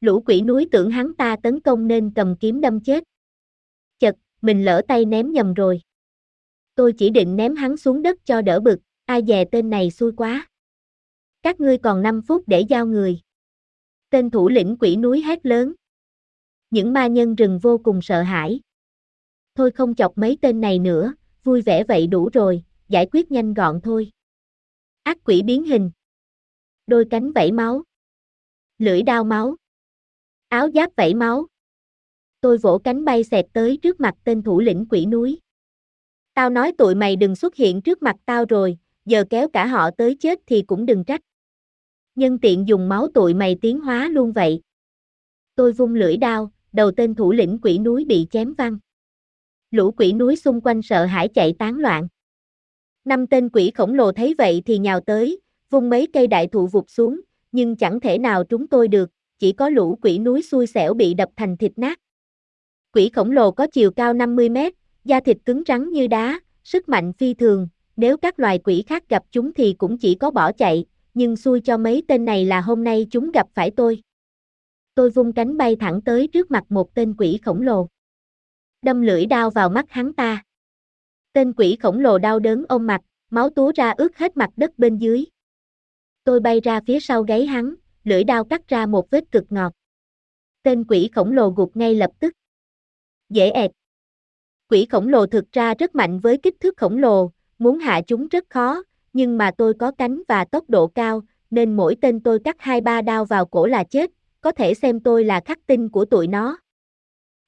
S1: Lũ quỷ núi tưởng hắn ta tấn công nên cầm kiếm đâm chết. Chật, mình lỡ tay ném nhầm rồi. Tôi chỉ định ném hắn xuống đất cho đỡ bực, ai dè tên này xui quá. Các ngươi còn 5 phút để giao người. Tên thủ lĩnh quỷ núi hét lớn. Những ma nhân rừng vô cùng sợ hãi. Thôi không chọc mấy tên này nữa, vui vẻ vậy đủ rồi, giải quyết nhanh gọn thôi. Ác quỷ biến hình. Đôi cánh vẫy máu. Lưỡi đao máu. Áo giáp vẫy máu. Tôi vỗ cánh bay xẹt tới trước mặt tên thủ lĩnh quỷ núi. Tao nói tụi mày đừng xuất hiện trước mặt tao rồi, giờ kéo cả họ tới chết thì cũng đừng trách. Nhân tiện dùng máu tụi mày tiến hóa luôn vậy. Tôi vung lưỡi đao, đầu tên thủ lĩnh quỷ núi bị chém văng. Lũ quỷ núi xung quanh sợ hãi chạy tán loạn. Năm tên quỷ khổng lồ thấy vậy thì nhào tới, vung mấy cây đại thụ vụt xuống, nhưng chẳng thể nào trúng tôi được, chỉ có lũ quỷ núi xui xẻo bị đập thành thịt nát. Quỷ khổng lồ có chiều cao 50 mét, da thịt cứng rắn như đá, sức mạnh phi thường, nếu các loài quỷ khác gặp chúng thì cũng chỉ có bỏ chạy, nhưng xui cho mấy tên này là hôm nay chúng gặp phải tôi. Tôi vung cánh bay thẳng tới trước mặt một tên quỷ khổng lồ. Đâm lưỡi đao vào mắt hắn ta. Tên quỷ khổng lồ đau đớn ôm mặt, máu túa ra ướt hết mặt đất bên dưới. Tôi bay ra phía sau gáy hắn, lưỡi đao cắt ra một vết cực ngọt. Tên quỷ khổng lồ gục ngay lập tức. Dễ ẹt. Quỷ khổng lồ thực ra rất mạnh với kích thước khổng lồ, muốn hạ chúng rất khó, nhưng mà tôi có cánh và tốc độ cao, nên mỗi tên tôi cắt hai ba đao vào cổ là chết, có thể xem tôi là khắc tinh của tụi nó.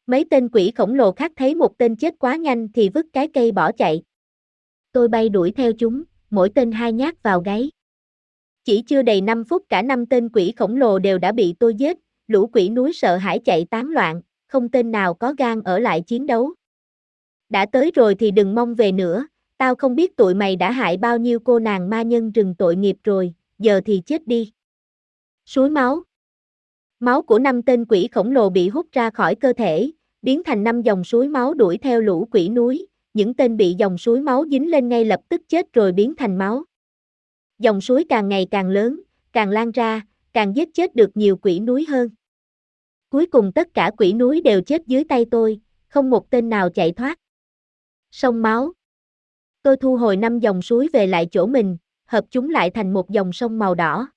S1: Mấy tên quỷ khổng lồ khác thấy một tên chết quá nhanh thì vứt cái cây bỏ chạy. Tôi bay đuổi theo chúng, mỗi tên hai nhát vào gáy. Chỉ chưa đầy 5 phút cả năm tên quỷ khổng lồ đều đã bị tôi giết, lũ quỷ núi sợ hãi chạy tán loạn, không tên nào có gan ở lại chiến đấu. Đã tới rồi thì đừng mong về nữa, tao không biết tụi mày đã hại bao nhiêu cô nàng ma nhân rừng tội nghiệp rồi, giờ thì chết đi. Suối máu Máu của năm tên quỷ khổng lồ bị hút ra khỏi cơ thể, biến thành năm dòng suối máu đuổi theo lũ quỷ núi, những tên bị dòng suối máu dính lên ngay lập tức chết rồi biến thành máu. Dòng suối càng ngày càng lớn, càng lan ra, càng giết chết được nhiều quỷ núi hơn. Cuối cùng tất cả quỷ núi đều chết dưới tay tôi, không một tên nào chạy thoát. Sông máu. Tôi thu hồi năm dòng suối về lại chỗ mình, hợp chúng lại thành một dòng sông màu đỏ.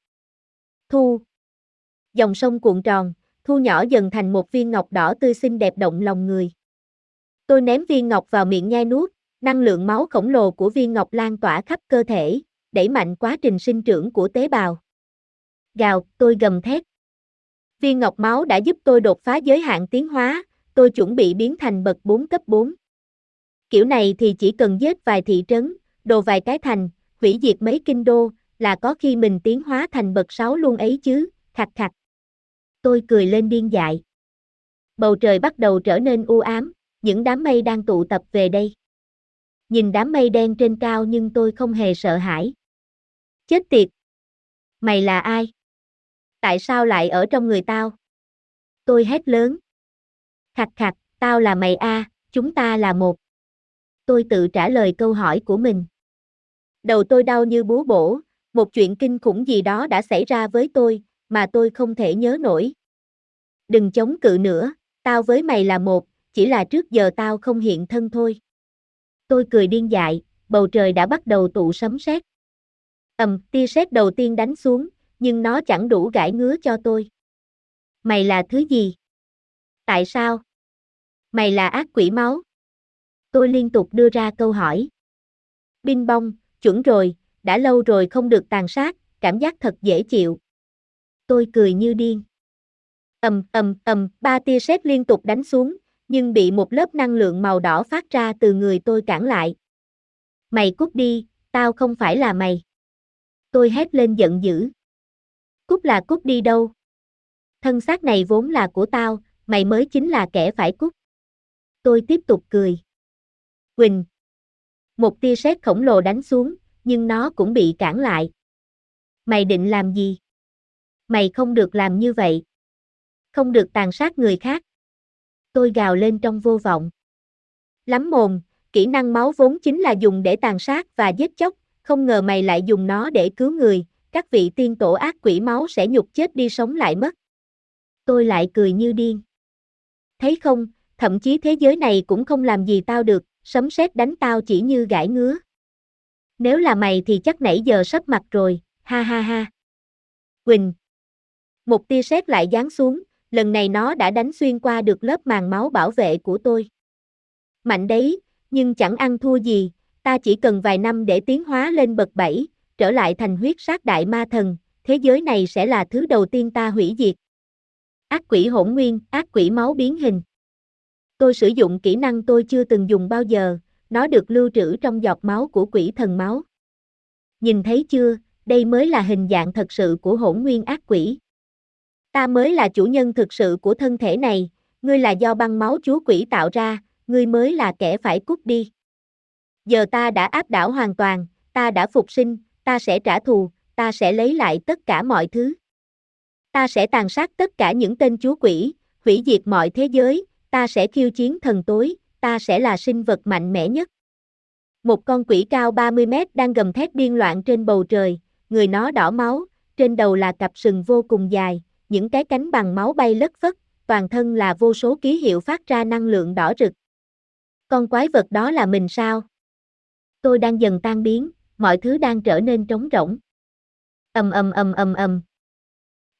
S1: Thu. Dòng sông cuộn tròn, thu nhỏ dần thành một viên ngọc đỏ tươi xinh đẹp động lòng người. Tôi ném viên ngọc vào miệng nhai nuốt, năng lượng máu khổng lồ của viên ngọc lan tỏa khắp cơ thể, đẩy mạnh quá trình sinh trưởng của tế bào. Gào, tôi gầm thét. Viên ngọc máu đã giúp tôi đột phá giới hạn tiến hóa, tôi chuẩn bị biến thành bậc 4 cấp 4. Kiểu này thì chỉ cần giết vài thị trấn, đồ vài cái thành, hủy diệt mấy kinh đô, là có khi mình tiến hóa thành bậc sáu luôn ấy chứ, khạch khạch. Tôi cười lên điên dại. Bầu trời bắt đầu trở nên u ám, những đám mây đang tụ tập về đây. Nhìn đám mây đen trên cao nhưng tôi không hề sợ hãi. Chết tiệt! Mày là ai? Tại sao lại ở trong người tao? Tôi hét lớn. Khạch khạch, tao là mày a, chúng ta là một. Tôi tự trả lời câu hỏi của mình. Đầu tôi đau như búa bổ, một chuyện kinh khủng gì đó đã xảy ra với tôi, mà tôi không thể nhớ nổi. Đừng chống cự nữa, tao với mày là một, chỉ là trước giờ tao không hiện thân thôi. Tôi cười điên dại, bầu trời đã bắt đầu tụ sấm sét. Ầm, tia sét đầu tiên đánh xuống, nhưng nó chẳng đủ gãi ngứa cho tôi. Mày là thứ gì? Tại sao? Mày là ác quỷ máu. Tôi liên tục đưa ra câu hỏi. Binh bong, chuẩn rồi, đã lâu rồi không được tàn sát, cảm giác thật dễ chịu. Tôi cười như điên. ầm ầm ầm, ba tia sét liên tục đánh xuống, nhưng bị một lớp năng lượng màu đỏ phát ra từ người tôi cản lại. Mày cút đi, tao không phải là mày. Tôi hét lên giận dữ. Cút là cút đi đâu? Thân xác này vốn là của tao, mày mới chính là kẻ phải cút. Tôi tiếp tục cười. Quỳnh. Một tia sét khổng lồ đánh xuống, nhưng nó cũng bị cản lại. Mày định làm gì? Mày không được làm như vậy. Không được tàn sát người khác. Tôi gào lên trong vô vọng. Lắm mồm, kỹ năng máu vốn chính là dùng để tàn sát và giết chóc, không ngờ mày lại dùng nó để cứu người, các vị tiên tổ ác quỷ máu sẽ nhục chết đi sống lại mất. Tôi lại cười như điên. Thấy không, thậm chí thế giới này cũng không làm gì tao được, sấm sét đánh tao chỉ như gãi ngứa. Nếu là mày thì chắc nãy giờ sắp mặt rồi, ha ha ha. Quỳnh. Một tia sét lại giáng xuống, lần này nó đã đánh xuyên qua được lớp màng máu bảo vệ của tôi. Mạnh đấy, nhưng chẳng ăn thua gì, ta chỉ cần vài năm để tiến hóa lên bậc 7, trở lại thành huyết sát đại ma thần, thế giới này sẽ là thứ đầu tiên ta hủy diệt. Ác quỷ hỗn nguyên, ác quỷ máu biến hình. Tôi sử dụng kỹ năng tôi chưa từng dùng bao giờ, nó được lưu trữ trong giọt máu của quỷ thần máu. Nhìn thấy chưa, đây mới là hình dạng thật sự của hỗn nguyên ác quỷ. Ta mới là chủ nhân thực sự của thân thể này, ngươi là do băng máu chúa quỷ tạo ra, ngươi mới là kẻ phải cút đi. Giờ ta đã áp đảo hoàn toàn, ta đã phục sinh, ta sẽ trả thù, ta sẽ lấy lại tất cả mọi thứ. Ta sẽ tàn sát tất cả những tên chúa quỷ, hủy diệt mọi thế giới, ta sẽ khiêu chiến thần tối, ta sẽ là sinh vật mạnh mẽ nhất. Một con quỷ cao 30 mét đang gầm thét điên loạn trên bầu trời, người nó đỏ máu, trên đầu là cặp sừng vô cùng dài, những cái cánh bằng máu bay lất phất, toàn thân là vô số ký hiệu phát ra năng lượng đỏ rực. Con quái vật đó là mình sao? Tôi đang dần tan biến, mọi thứ đang trở nên trống rỗng. Ầm ầm ầm ầm ầm.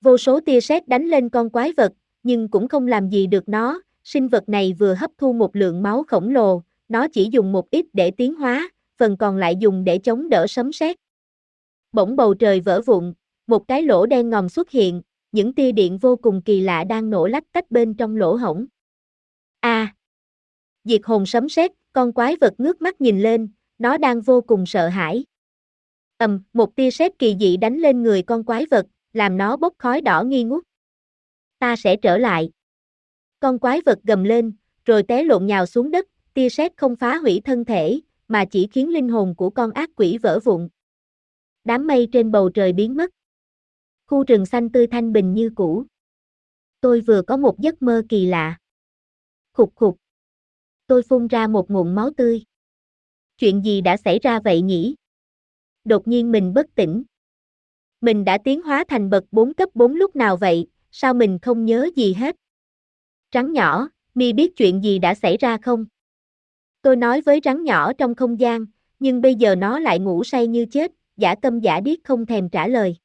S1: Vô số tia sét đánh lên con quái vật, nhưng cũng không làm gì được nó, sinh vật này vừa hấp thu một lượng máu khổng lồ, nó chỉ dùng một ít để tiến hóa, phần còn lại dùng để chống đỡ sấm sét. Bỗng bầu trời vỡ vụn, một cái lỗ đen ngòm xuất hiện, những tia điện vô cùng kỳ lạ đang nổ lách tách bên trong lỗ hổng. A! À, diệt hồn sấm sét, con quái vật ngước mắt nhìn lên, nó đang vô cùng sợ hãi. Ầm, một tia sét kỳ dị đánh lên người con quái vật, làm nó bốc khói đỏ nghi ngút. Ta sẽ trở lại. Con quái vật gầm lên, rồi té lộn nhào xuống đất, tia sét không phá hủy thân thể, mà chỉ khiến linh hồn của con ác quỷ vỡ vụn. Đám mây trên bầu trời biến mất. Khu rừng xanh tươi thanh bình như cũ. Tôi vừa có một giấc mơ kỳ lạ. Khục khục. Tôi phun ra một nguồn máu tươi. Chuyện gì đã xảy ra vậy nhỉ? Đột nhiên mình bất tỉnh. Mình đã tiến hóa thành bậc 4 cấp 4 lúc nào vậy, sao mình không nhớ gì hết? Rắn nhỏ, mi biết chuyện gì đã xảy ra không? Tôi nói với rắn nhỏ trong không gian, nhưng bây giờ nó lại ngủ say như chết, giả tâm giả điếc không thèm trả lời.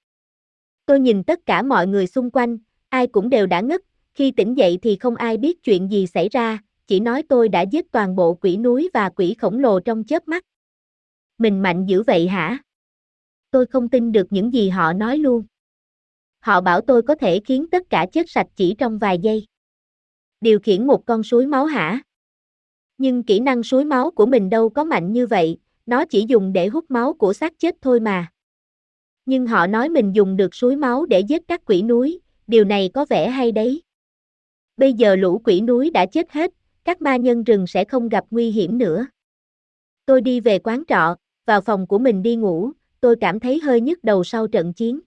S1: Tôi nhìn tất cả mọi người xung quanh, ai cũng đều đã ngất, khi tỉnh dậy thì không ai biết chuyện gì xảy ra, chỉ nói tôi đã giết toàn bộ quỷ núi và quỷ khổng lồ trong chớp mắt. Mình mạnh dữ vậy hả? Tôi không tin được những gì họ nói luôn. Họ bảo tôi có thể khiến tất cả chết sạch chỉ trong vài giây. Điều khiển một con suối máu hả? Nhưng kỹ năng suối máu của mình đâu có mạnh như vậy, nó chỉ dùng để hút máu của xác chết thôi mà. Nhưng họ nói mình dùng được suối máu để giết các quỷ núi, điều này có vẻ hay đấy. Bây giờ lũ quỷ núi đã chết hết, các ma nhân rừng sẽ không gặp nguy hiểm nữa. Tôi đi về quán trọ, vào phòng của mình đi ngủ, tôi cảm thấy hơi nhức đầu sau trận chiến.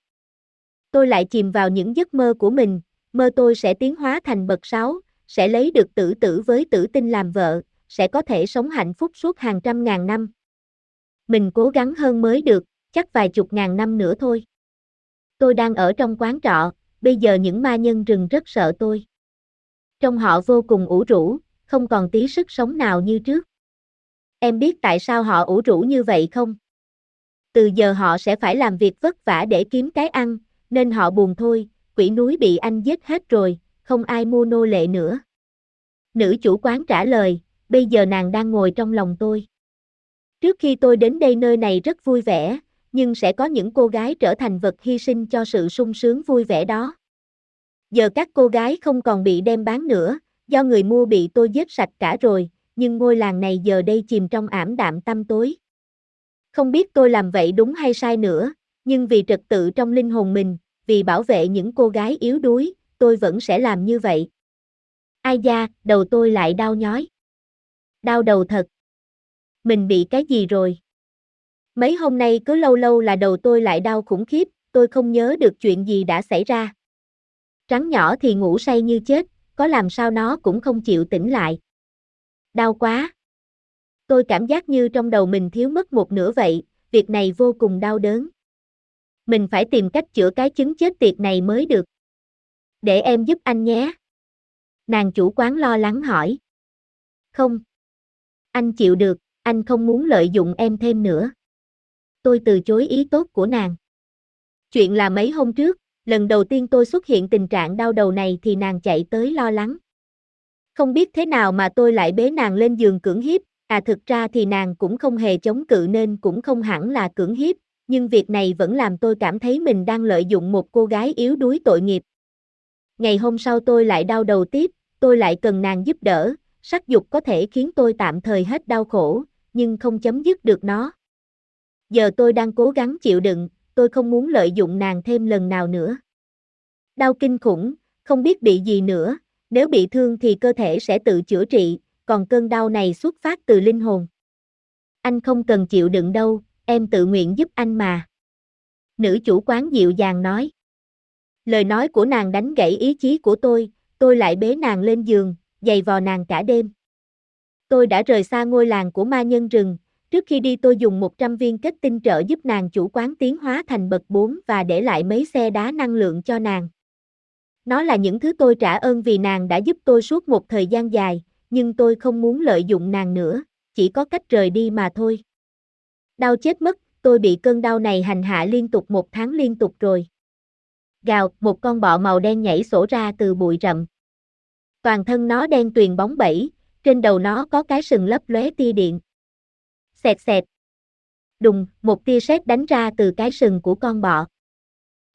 S1: Tôi lại chìm vào những giấc mơ của mình, mơ tôi sẽ tiến hóa thành bậc 6, sẽ lấy được tử tử với tử tinh làm vợ, sẽ có thể sống hạnh phúc suốt hàng trăm ngàn năm. Mình cố gắng hơn mới được, chắc vài chục ngàn năm nữa thôi. Tôi đang ở trong quán trọ, bây giờ những ma nhân rừng rất sợ tôi. Trong họ vô cùng ủ rũ, không còn tí sức sống nào như trước. Em biết tại sao họ ủ rũ như vậy không? Từ giờ họ sẽ phải làm việc vất vả để kiếm cái ăn, nên họ buồn thôi, quỷ núi bị anh giết hết rồi, không ai mua nô lệ nữa. Nữ chủ quán trả lời, bây giờ nàng đang ngồi trong lòng tôi. Trước khi tôi đến đây nơi này rất vui vẻ, nhưng sẽ có những cô gái trở thành vật hy sinh cho sự sung sướng vui vẻ đó. Giờ các cô gái không còn bị đem bán nữa, do người mua bị tôi giết sạch cả rồi, nhưng ngôi làng này giờ đây chìm trong ảm đạm tăm tối. Không biết tôi làm vậy đúng hay sai nữa, nhưng vì trật tự trong linh hồn mình, vì bảo vệ những cô gái yếu đuối, tôi vẫn sẽ làm như vậy. Ai da, đầu tôi lại đau nhói. Đau đầu thật. Mình bị cái gì rồi? Mấy hôm nay cứ lâu lâu là đầu tôi lại đau khủng khiếp, tôi không nhớ được chuyện gì đã xảy ra. Trắng nhỏ thì ngủ say như chết, có làm sao nó cũng không chịu tỉnh lại. Đau quá. Tôi cảm giác như trong đầu mình thiếu mất một nửa vậy, việc này vô cùng đau đớn. Mình phải tìm cách chữa cái chứng chết tiệt này mới được. Để em giúp anh nhé. Nàng chủ quán lo lắng hỏi. Không. Anh chịu được, anh không muốn lợi dụng em thêm nữa. Tôi từ chối ý tốt của nàng. Chuyện là mấy hôm trước, lần đầu tiên tôi xuất hiện tình trạng đau đầu này thì nàng chạy tới lo lắng. Không biết thế nào mà tôi lại bế nàng lên giường cưỡng hiếp, à thực ra thì nàng cũng không hề chống cự nên cũng không hẳn là cưỡng hiếp, nhưng việc này vẫn làm tôi cảm thấy mình đang lợi dụng một cô gái yếu đuối tội nghiệp. Ngày hôm sau tôi lại đau đầu tiếp, tôi lại cần nàng giúp đỡ, sắc dục có thể khiến tôi tạm thời hết đau khổ, nhưng không chấm dứt được nó. Giờ tôi đang cố gắng chịu đựng, tôi không muốn lợi dụng nàng thêm lần nào nữa. Đau kinh khủng, không biết bị gì nữa, nếu bị thương thì cơ thể sẽ tự chữa trị, còn cơn đau này xuất phát từ linh hồn. Anh không cần chịu đựng đâu, em tự nguyện giúp anh mà. Nữ chủ quán dịu dàng nói. Lời nói của nàng đánh gãy ý chí của tôi, tôi lại bế nàng lên giường, giày vò nàng cả đêm. Tôi đã rời xa ngôi làng của ma nhân rừng, trước khi đi tôi dùng 100 viên kết tinh trợ giúp nàng chủ quán tiến hóa thành bậc 4 và để lại mấy xe đá năng lượng cho nàng. Nó là những thứ tôi trả ơn vì nàng đã giúp tôi suốt một thời gian dài, nhưng tôi không muốn lợi dụng nàng nữa, chỉ có cách rời đi mà thôi. Đau chết mất, tôi bị cơn đau này hành hạ liên tục một tháng liên tục rồi. Gào, một con bọ màu đen nhảy sổ ra từ bụi rậm. Toàn thân nó đen tuyền bóng bẩy, trên đầu nó có cái sừng lấp lóe tia điện. Xẹt xẹt. Đùng, một tia sét đánh ra từ cái sừng của con bọ.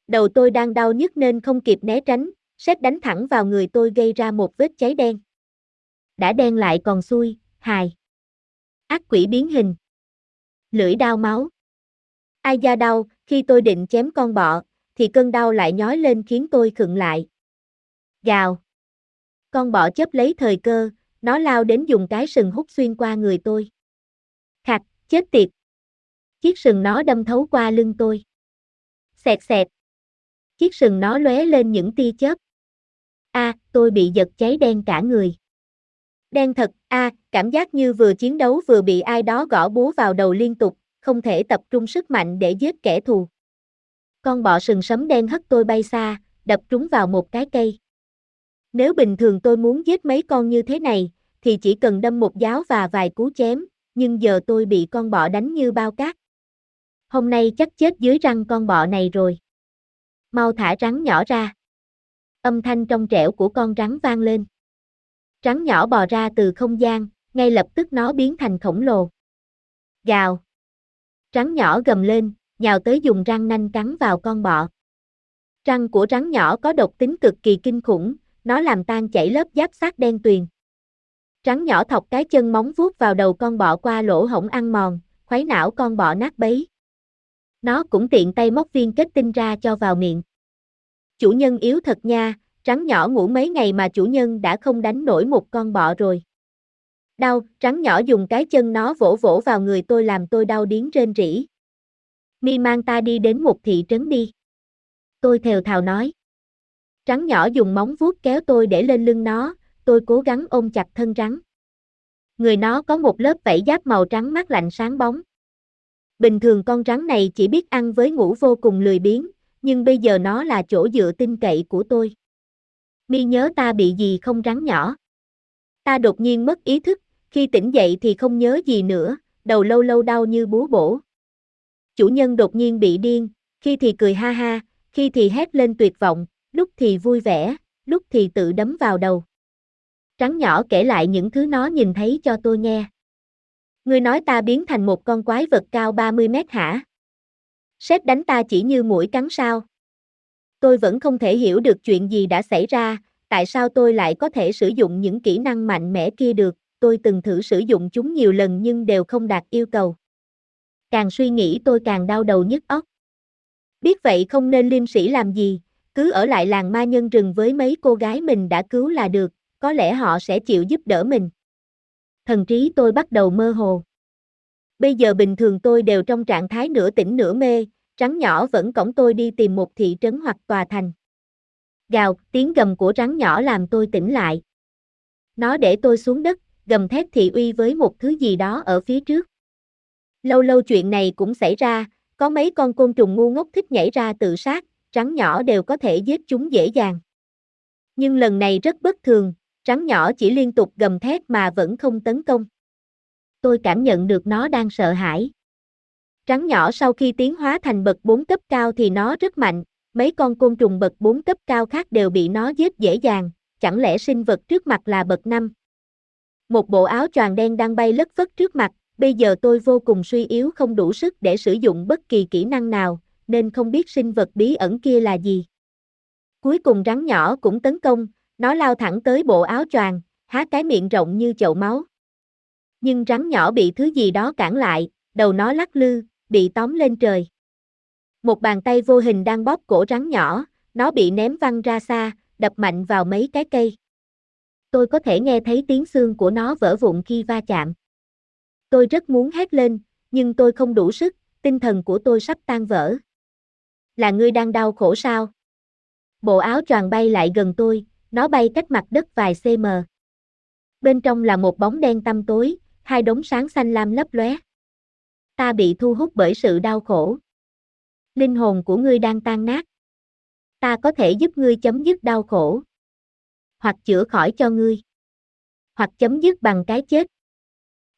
S1: Đầu tôi đang đau nhức nên không kịp né tránh, sét đánh thẳng vào người tôi gây ra một vết cháy đen. Đã đen lại còn xui, hài. Ác quỷ biến hình. Lưỡi đau máu. Ai da đau, khi tôi định chém con bọ, thì cơn đau lại nhói lên khiến tôi khựng lại. Gào. Con bọ chấp lấy thời cơ, nó lao đến dùng cái sừng hút xuyên qua người tôi. Khạch, chết tiệt. Chiếc sừng nó đâm thấu qua lưng tôi. Xẹt xẹt. Chiếc sừng nó lóe lên những tia chớp. A, tôi bị giật cháy đen cả người. Đen thật, a, cảm giác như vừa chiến đấu vừa bị ai đó gõ búa vào đầu liên tục, không thể tập trung sức mạnh để giết kẻ thù. Con bọ sừng sấm đen hất tôi bay xa, đập trúng vào một cái cây. Nếu bình thường tôi muốn giết mấy con như thế này, thì chỉ cần đâm một giáo và vài cú chém, nhưng giờ tôi bị con bọ đánh như bao cát. Hôm nay chắc chết dưới răng con bọ này rồi. Mau thả rắn nhỏ ra. Âm thanh trong trẻo của con rắn vang lên. Rắn nhỏ bò ra từ không gian, ngay lập tức nó biến thành khổng lồ. Gào. Rắn nhỏ gầm lên, nhào tới dùng răng nanh cắn vào con bọ. Răng của rắn nhỏ có độc tính cực kỳ kinh khủng, nó làm tan chảy lớp giáp xác đen tuyền. Rắn nhỏ thọc cái chân móng vuốt vào đầu con bọ qua lỗ hổng ăn mòn, khuấy não con bọ nát bấy. Nó cũng tiện tay móc viên kết tinh ra cho vào miệng. Chủ nhân yếu thật nha, rắn nhỏ ngủ mấy ngày mà chủ nhân đã không đánh nổi một con bọ rồi. Đau, rắn nhỏ dùng cái chân nó vỗ vỗ vào người tôi làm tôi đau điến rên rỉ. Mi mang ta đi đến một thị trấn đi. Tôi thều thào nói. Rắn nhỏ dùng móng vuốt kéo tôi để lên lưng nó, tôi cố gắng ôm chặt thân rắn. Người nó có một lớp vảy giáp màu trắng mát lạnh sáng bóng. Bình thường con rắn này chỉ biết ăn với ngủ vô cùng lười biếng, nhưng bây giờ nó là chỗ dựa tin cậy của tôi. Mi nhớ ta bị gì không rắn nhỏ? Ta đột nhiên mất ý thức, khi tỉnh dậy thì không nhớ gì nữa, đầu lâu lâu đau như búa bổ. Chủ nhân đột nhiên bị điên, khi thì cười ha ha, khi thì hét lên tuyệt vọng, lúc thì vui vẻ, lúc thì tự đấm vào đầu. Trắng nhỏ kể lại những thứ nó nhìn thấy cho tôi nghe. Ngươi nói ta biến thành một con quái vật cao 30 mét hả? Sếp đánh ta chỉ như mũi cắn sao? Tôi vẫn không thể hiểu được chuyện gì đã xảy ra, tại sao tôi lại có thể sử dụng những kỹ năng mạnh mẽ kia được, tôi từng thử sử dụng chúng nhiều lần nhưng đều không đạt yêu cầu. Càng suy nghĩ tôi càng đau đầu nhức óc. Biết vậy không nên liêm sĩ làm gì, cứ ở lại làng ma nhân rừng với mấy cô gái mình đã cứu là được, có lẽ họ sẽ chịu giúp đỡ mình. Thần trí tôi bắt đầu mơ hồ. Bây giờ bình thường tôi đều trong trạng thái nửa tỉnh nửa mê, rắn nhỏ vẫn cõng tôi đi tìm một thị trấn hoặc tòa thành. Gào, tiếng gầm của rắn nhỏ làm tôi tỉnh lại. Nó để tôi xuống đất, gầm thét thị uy với một thứ gì đó ở phía trước. Lâu lâu chuyện này cũng xảy ra, có mấy con côn trùng ngu ngốc thích nhảy ra tự sát, rắn nhỏ đều có thể giết chúng dễ dàng. Nhưng lần này rất bất thường, rắn nhỏ chỉ liên tục gầm thét mà vẫn không tấn công. Tôi cảm nhận được nó đang sợ hãi. Rắn nhỏ sau khi tiến hóa thành bậc 4 cấp cao thì nó rất mạnh, mấy con côn trùng bậc 4 cấp cao khác đều bị nó giết dễ dàng, chẳng lẽ sinh vật trước mặt là bậc 5. Một bộ áo choàng đen đang bay lất phất trước mặt, bây giờ tôi vô cùng suy yếu không đủ sức để sử dụng bất kỳ kỹ năng nào, nên không biết sinh vật bí ẩn kia là gì. Cuối cùng rắn nhỏ cũng tấn công, nó lao thẳng tới bộ áo choàng, há cái miệng rộng như chậu máu. Nhưng rắn nhỏ bị thứ gì đó cản lại, đầu nó lắc lư, bị tóm lên trời. Một bàn tay vô hình đang bóp cổ rắn nhỏ, nó bị ném văng ra xa, đập mạnh vào mấy cái cây. Tôi có thể nghe thấy tiếng xương của nó vỡ vụn khi va chạm. Tôi rất muốn hét lên, nhưng tôi không đủ sức, tinh thần của tôi sắp tan vỡ. Là ngươi đang đau khổ sao? Bộ áo choàng bay lại gần tôi, nó bay cách mặt đất vài cm. Bên trong là một bóng đen tăm tối, hai đống sáng xanh lam lấp lóe. Ta bị thu hút bởi sự đau khổ. Linh hồn của ngươi đang tan nát. Ta có thể giúp ngươi chấm dứt đau khổ. Hoặc chữa khỏi cho ngươi. Hoặc chấm dứt bằng cái chết.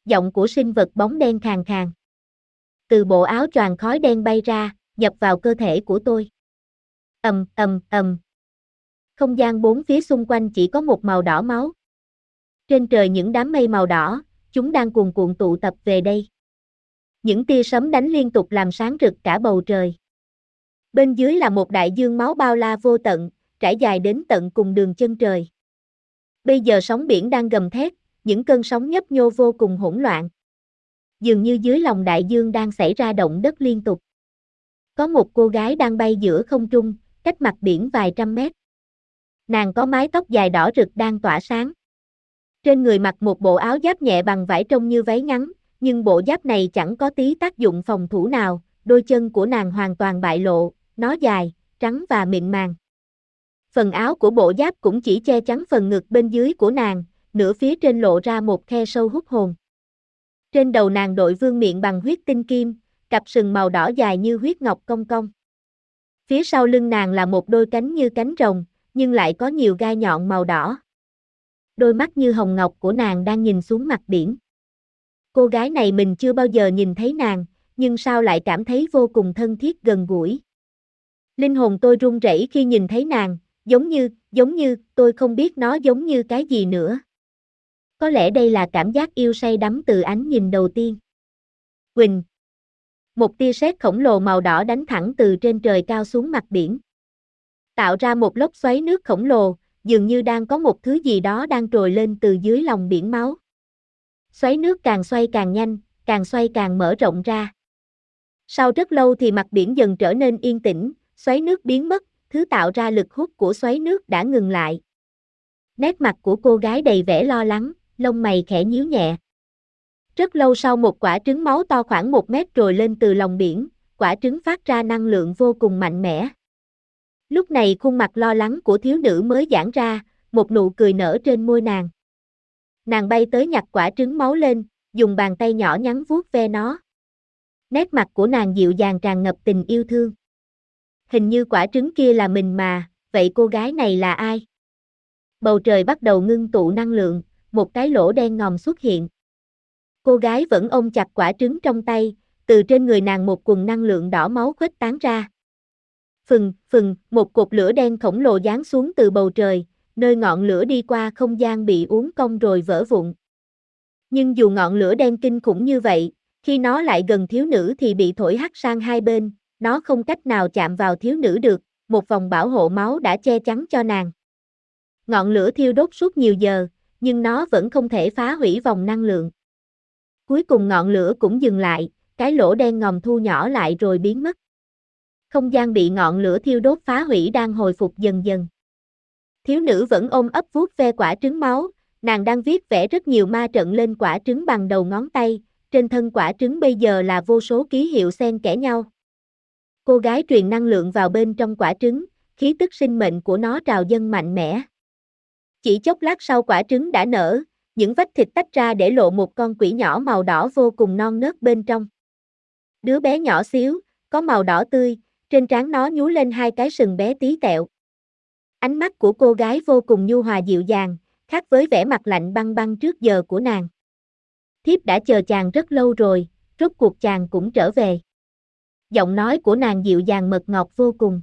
S1: Giọng của sinh vật bóng đen khàn khàn. Từ bộ áo choàng khói đen bay ra, nhập vào cơ thể của tôi. Ầm, ầm, ầm. Không gian bốn phía xung quanh chỉ có một màu đỏ máu. Trên trời những đám mây màu đỏ, chúng đang cuồn cuộn tụ tập về đây. Những tia sấm đánh liên tục làm sáng rực cả bầu trời. Bên dưới là một đại dương máu bao la vô tận, trải dài đến tận cùng đường chân trời. Bây giờ sóng biển đang gầm thét, những cơn sóng nhấp nhô vô cùng hỗn loạn. Dường như dưới lòng đại dương đang xảy ra động đất liên tục. Có một cô gái đang bay giữa không trung, cách mặt biển vài trăm mét. Nàng có mái tóc dài đỏ rực đang tỏa sáng. Trên người mặc một bộ áo giáp nhẹ bằng vải trông như váy ngắn, nhưng bộ giáp này chẳng có tí tác dụng phòng thủ nào, đôi chân của nàng hoàn toàn bại lộ, nó dài, trắng và mịn màng. Phần áo của bộ giáp cũng chỉ che chắn phần ngực bên dưới của nàng, nửa phía trên lộ ra một khe sâu hút hồn. Trên đầu nàng đội vương miệng bằng huyết tinh kim, cặp sừng màu đỏ dài như huyết ngọc cong cong. Phía sau lưng nàng là một đôi cánh như cánh rồng, nhưng lại có nhiều gai nhọn màu đỏ. Đôi mắt như hồng ngọc của nàng đang nhìn xuống mặt biển. Cô gái này mình chưa bao giờ nhìn thấy nàng, nhưng sao lại cảm thấy vô cùng thân thiết gần gũi. Linh hồn tôi run rẩy khi nhìn thấy nàng, giống như, giống như, tôi không biết nó giống như cái gì nữa. Có lẽ đây là cảm giác yêu say đắm từ ánh nhìn đầu tiên. Quỳnh. Một tia sét khổng lồ màu đỏ đánh thẳng từ trên trời cao xuống mặt biển. Tạo ra một lốc xoáy nước khổng lồ, dường như đang có một thứ gì đó đang trồi lên từ dưới lòng biển máu. Xoáy nước càng xoay càng nhanh, càng xoay càng mở rộng ra. Sau rất lâu thì mặt biển dần trở nên yên tĩnh, xoáy nước biến mất, thứ tạo ra lực hút của xoáy nước đã ngừng lại. Nét mặt của cô gái đầy vẻ lo lắng, lông mày khẽ nhíu nhẹ. Rất lâu sau một quả trứng máu to khoảng một mét trồi lên từ lòng biển, quả trứng phát ra năng lượng vô cùng mạnh mẽ. Lúc này khuôn mặt lo lắng của thiếu nữ mới giãn ra, một nụ cười nở trên môi nàng. Nàng bay tới nhặt quả trứng máu lên, dùng bàn tay nhỏ nhắn vuốt ve nó. Nét mặt của nàng dịu dàng tràn ngập tình yêu thương. Hình như quả trứng kia là mình mà, vậy cô gái này là ai? Bầu trời bắt đầu ngưng tụ năng lượng, một cái lỗ đen ngòm xuất hiện. Cô gái vẫn ôm chặt quả trứng trong tay, từ trên người nàng một quần năng lượng đỏ máu khuếch tán ra. Phừng, phừng, một cột lửa đen khổng lồ giáng xuống từ bầu trời, nơi ngọn lửa đi qua không gian bị uốn cong rồi vỡ vụn. Nhưng dù ngọn lửa đen kinh khủng như vậy, khi nó lại gần thiếu nữ thì bị thổi hắt sang hai bên, nó không cách nào chạm vào thiếu nữ được, một vòng bảo hộ máu đã che chắn cho nàng. Ngọn lửa thiêu đốt suốt nhiều giờ, nhưng nó vẫn không thể phá hủy vòng năng lượng. Cuối cùng ngọn lửa cũng dừng lại, cái lỗ đen ngòm thu nhỏ lại rồi biến mất. Không gian bị ngọn lửa thiêu đốt phá hủy đang hồi phục dần dần. Thiếu nữ vẫn ôm ấp vuốt ve quả trứng máu, nàng đang viết vẽ rất nhiều ma trận lên quả trứng bằng đầu ngón tay, trên thân quả trứng bây giờ là vô số ký hiệu xen kẽ nhau. Cô gái truyền năng lượng vào bên trong quả trứng, khí tức sinh mệnh của nó trào dâng mạnh mẽ. Chỉ chốc lát sau quả trứng đã nở, những vách thịt tách ra để lộ một con quỷ nhỏ màu đỏ vô cùng non nớt bên trong. Đứa bé nhỏ xíu, có màu đỏ tươi, trên trán nó nhú lên hai cái sừng bé tí tẹo. Ánh mắt của cô gái vô cùng nhu hòa dịu dàng, khác với vẻ mặt lạnh băng băng trước giờ của nàng. Thiếp đã chờ chàng rất lâu rồi, rốt cuộc chàng cũng trở về. Giọng nói của nàng dịu dàng mật ngọt vô cùng.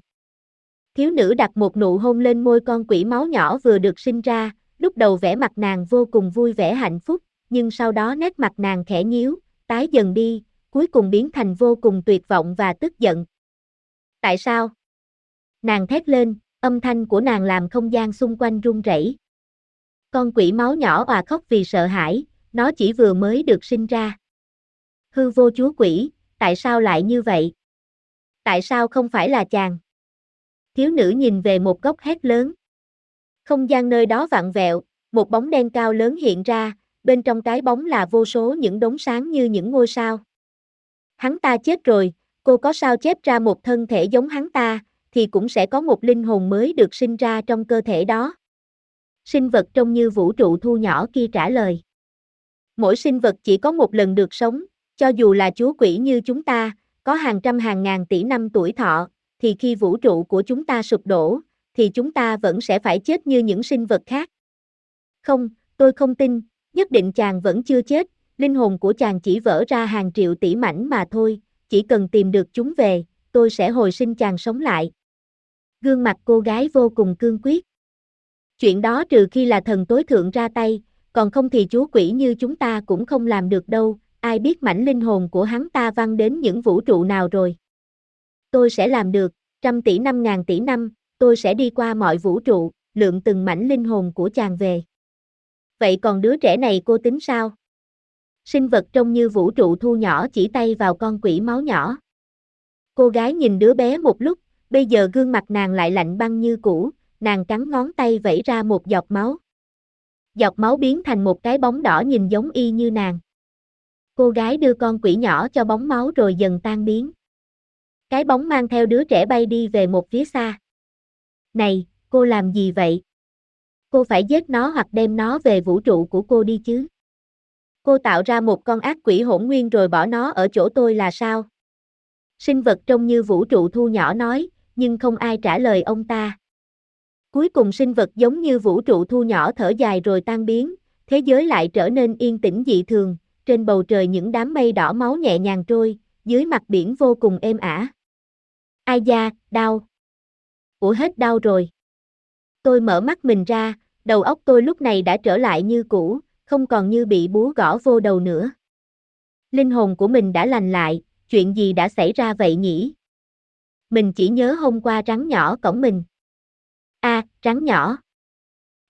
S1: Thiếu nữ đặt một nụ hôn lên môi con quỷ máu nhỏ vừa được sinh ra, lúc đầu vẻ mặt nàng vô cùng vui vẻ hạnh phúc, nhưng sau đó nét mặt nàng khẽ nhíu, tái dần đi, cuối cùng biến thành vô cùng tuyệt vọng và tức giận. Tại sao? Nàng thét lên, âm thanh của nàng làm không gian xung quanh rung rẩy. Con quỷ máu nhỏ òa khóc vì sợ hãi, nó chỉ vừa mới được sinh ra. Hư vô chúa quỷ, tại sao lại như vậy? Tại sao không phải là chàng? Thiếu nữ nhìn về một góc hét lớn. Không gian nơi đó vặn vẹo, một bóng đen cao lớn hiện ra, bên trong cái bóng là vô số những đống sáng như những ngôi sao. Hắn ta chết rồi, cô có sao chép ra một thân thể giống hắn ta, thì cũng sẽ có một linh hồn mới được sinh ra trong cơ thể đó. Sinh vật trông như vũ trụ thu nhỏ kia trả lời. Mỗi sinh vật chỉ có một lần được sống, cho dù là chúa quỷ như chúng ta, có hàng trăm hàng ngàn tỷ năm tuổi thọ, thì khi vũ trụ của chúng ta sụp đổ, thì chúng ta vẫn sẽ phải chết như những sinh vật khác. Không, tôi không tin, nhất định chàng vẫn chưa chết, linh hồn của chàng chỉ vỡ ra hàng triệu tỷ mảnh mà thôi, chỉ cần tìm được chúng về, tôi sẽ hồi sinh chàng sống lại. Gương mặt cô gái vô cùng cương quyết. Chuyện đó trừ khi là thần tối thượng ra tay, còn không thì chúa quỷ như chúng ta cũng không làm được đâu, ai biết mảnh linh hồn của hắn ta văng đến những vũ trụ nào rồi. Tôi sẽ làm được, trăm tỷ năm ngàn tỷ năm, tôi sẽ đi qua mọi vũ trụ, lượng từng mảnh linh hồn của chàng về. Vậy còn đứa trẻ này cô tính sao? Sinh vật trông như vũ trụ thu nhỏ chỉ tay vào con quỷ máu nhỏ. Cô gái nhìn đứa bé một lúc, bây giờ gương mặt nàng lại lạnh băng như cũ, nàng cắn ngón tay vẩy ra một giọt máu. Giọt máu biến thành một cái bóng đỏ nhìn giống y như nàng. Cô gái đưa con quỷ nhỏ cho bóng máu rồi dần tan biến. Cái bóng mang theo đứa trẻ bay đi về một phía xa. Này, cô làm gì vậy? Cô phải giết nó hoặc đem nó về vũ trụ của cô đi chứ. Cô tạo ra một con ác quỷ hỗn nguyên rồi bỏ nó ở chỗ tôi là sao? Sinh vật trông như vũ trụ thu nhỏ nói, nhưng không ai trả lời ông ta. Cuối cùng sinh vật giống như vũ trụ thu nhỏ thở dài rồi tan biến, thế giới lại trở nên yên tĩnh dị thường, trên bầu trời những đám mây đỏ máu nhẹ nhàng trôi, dưới mặt biển vô cùng êm ả. Ai da, đau. Ủa hết đau rồi. Tôi mở mắt mình ra, đầu óc tôi lúc này đã trở lại như cũ, không còn như bị búa gõ vô đầu nữa. Linh hồn của mình đã lành lại, chuyện gì đã xảy ra vậy nhỉ? Mình chỉ nhớ hôm qua rắn nhỏ cổng mình. A, à, rắn nhỏ.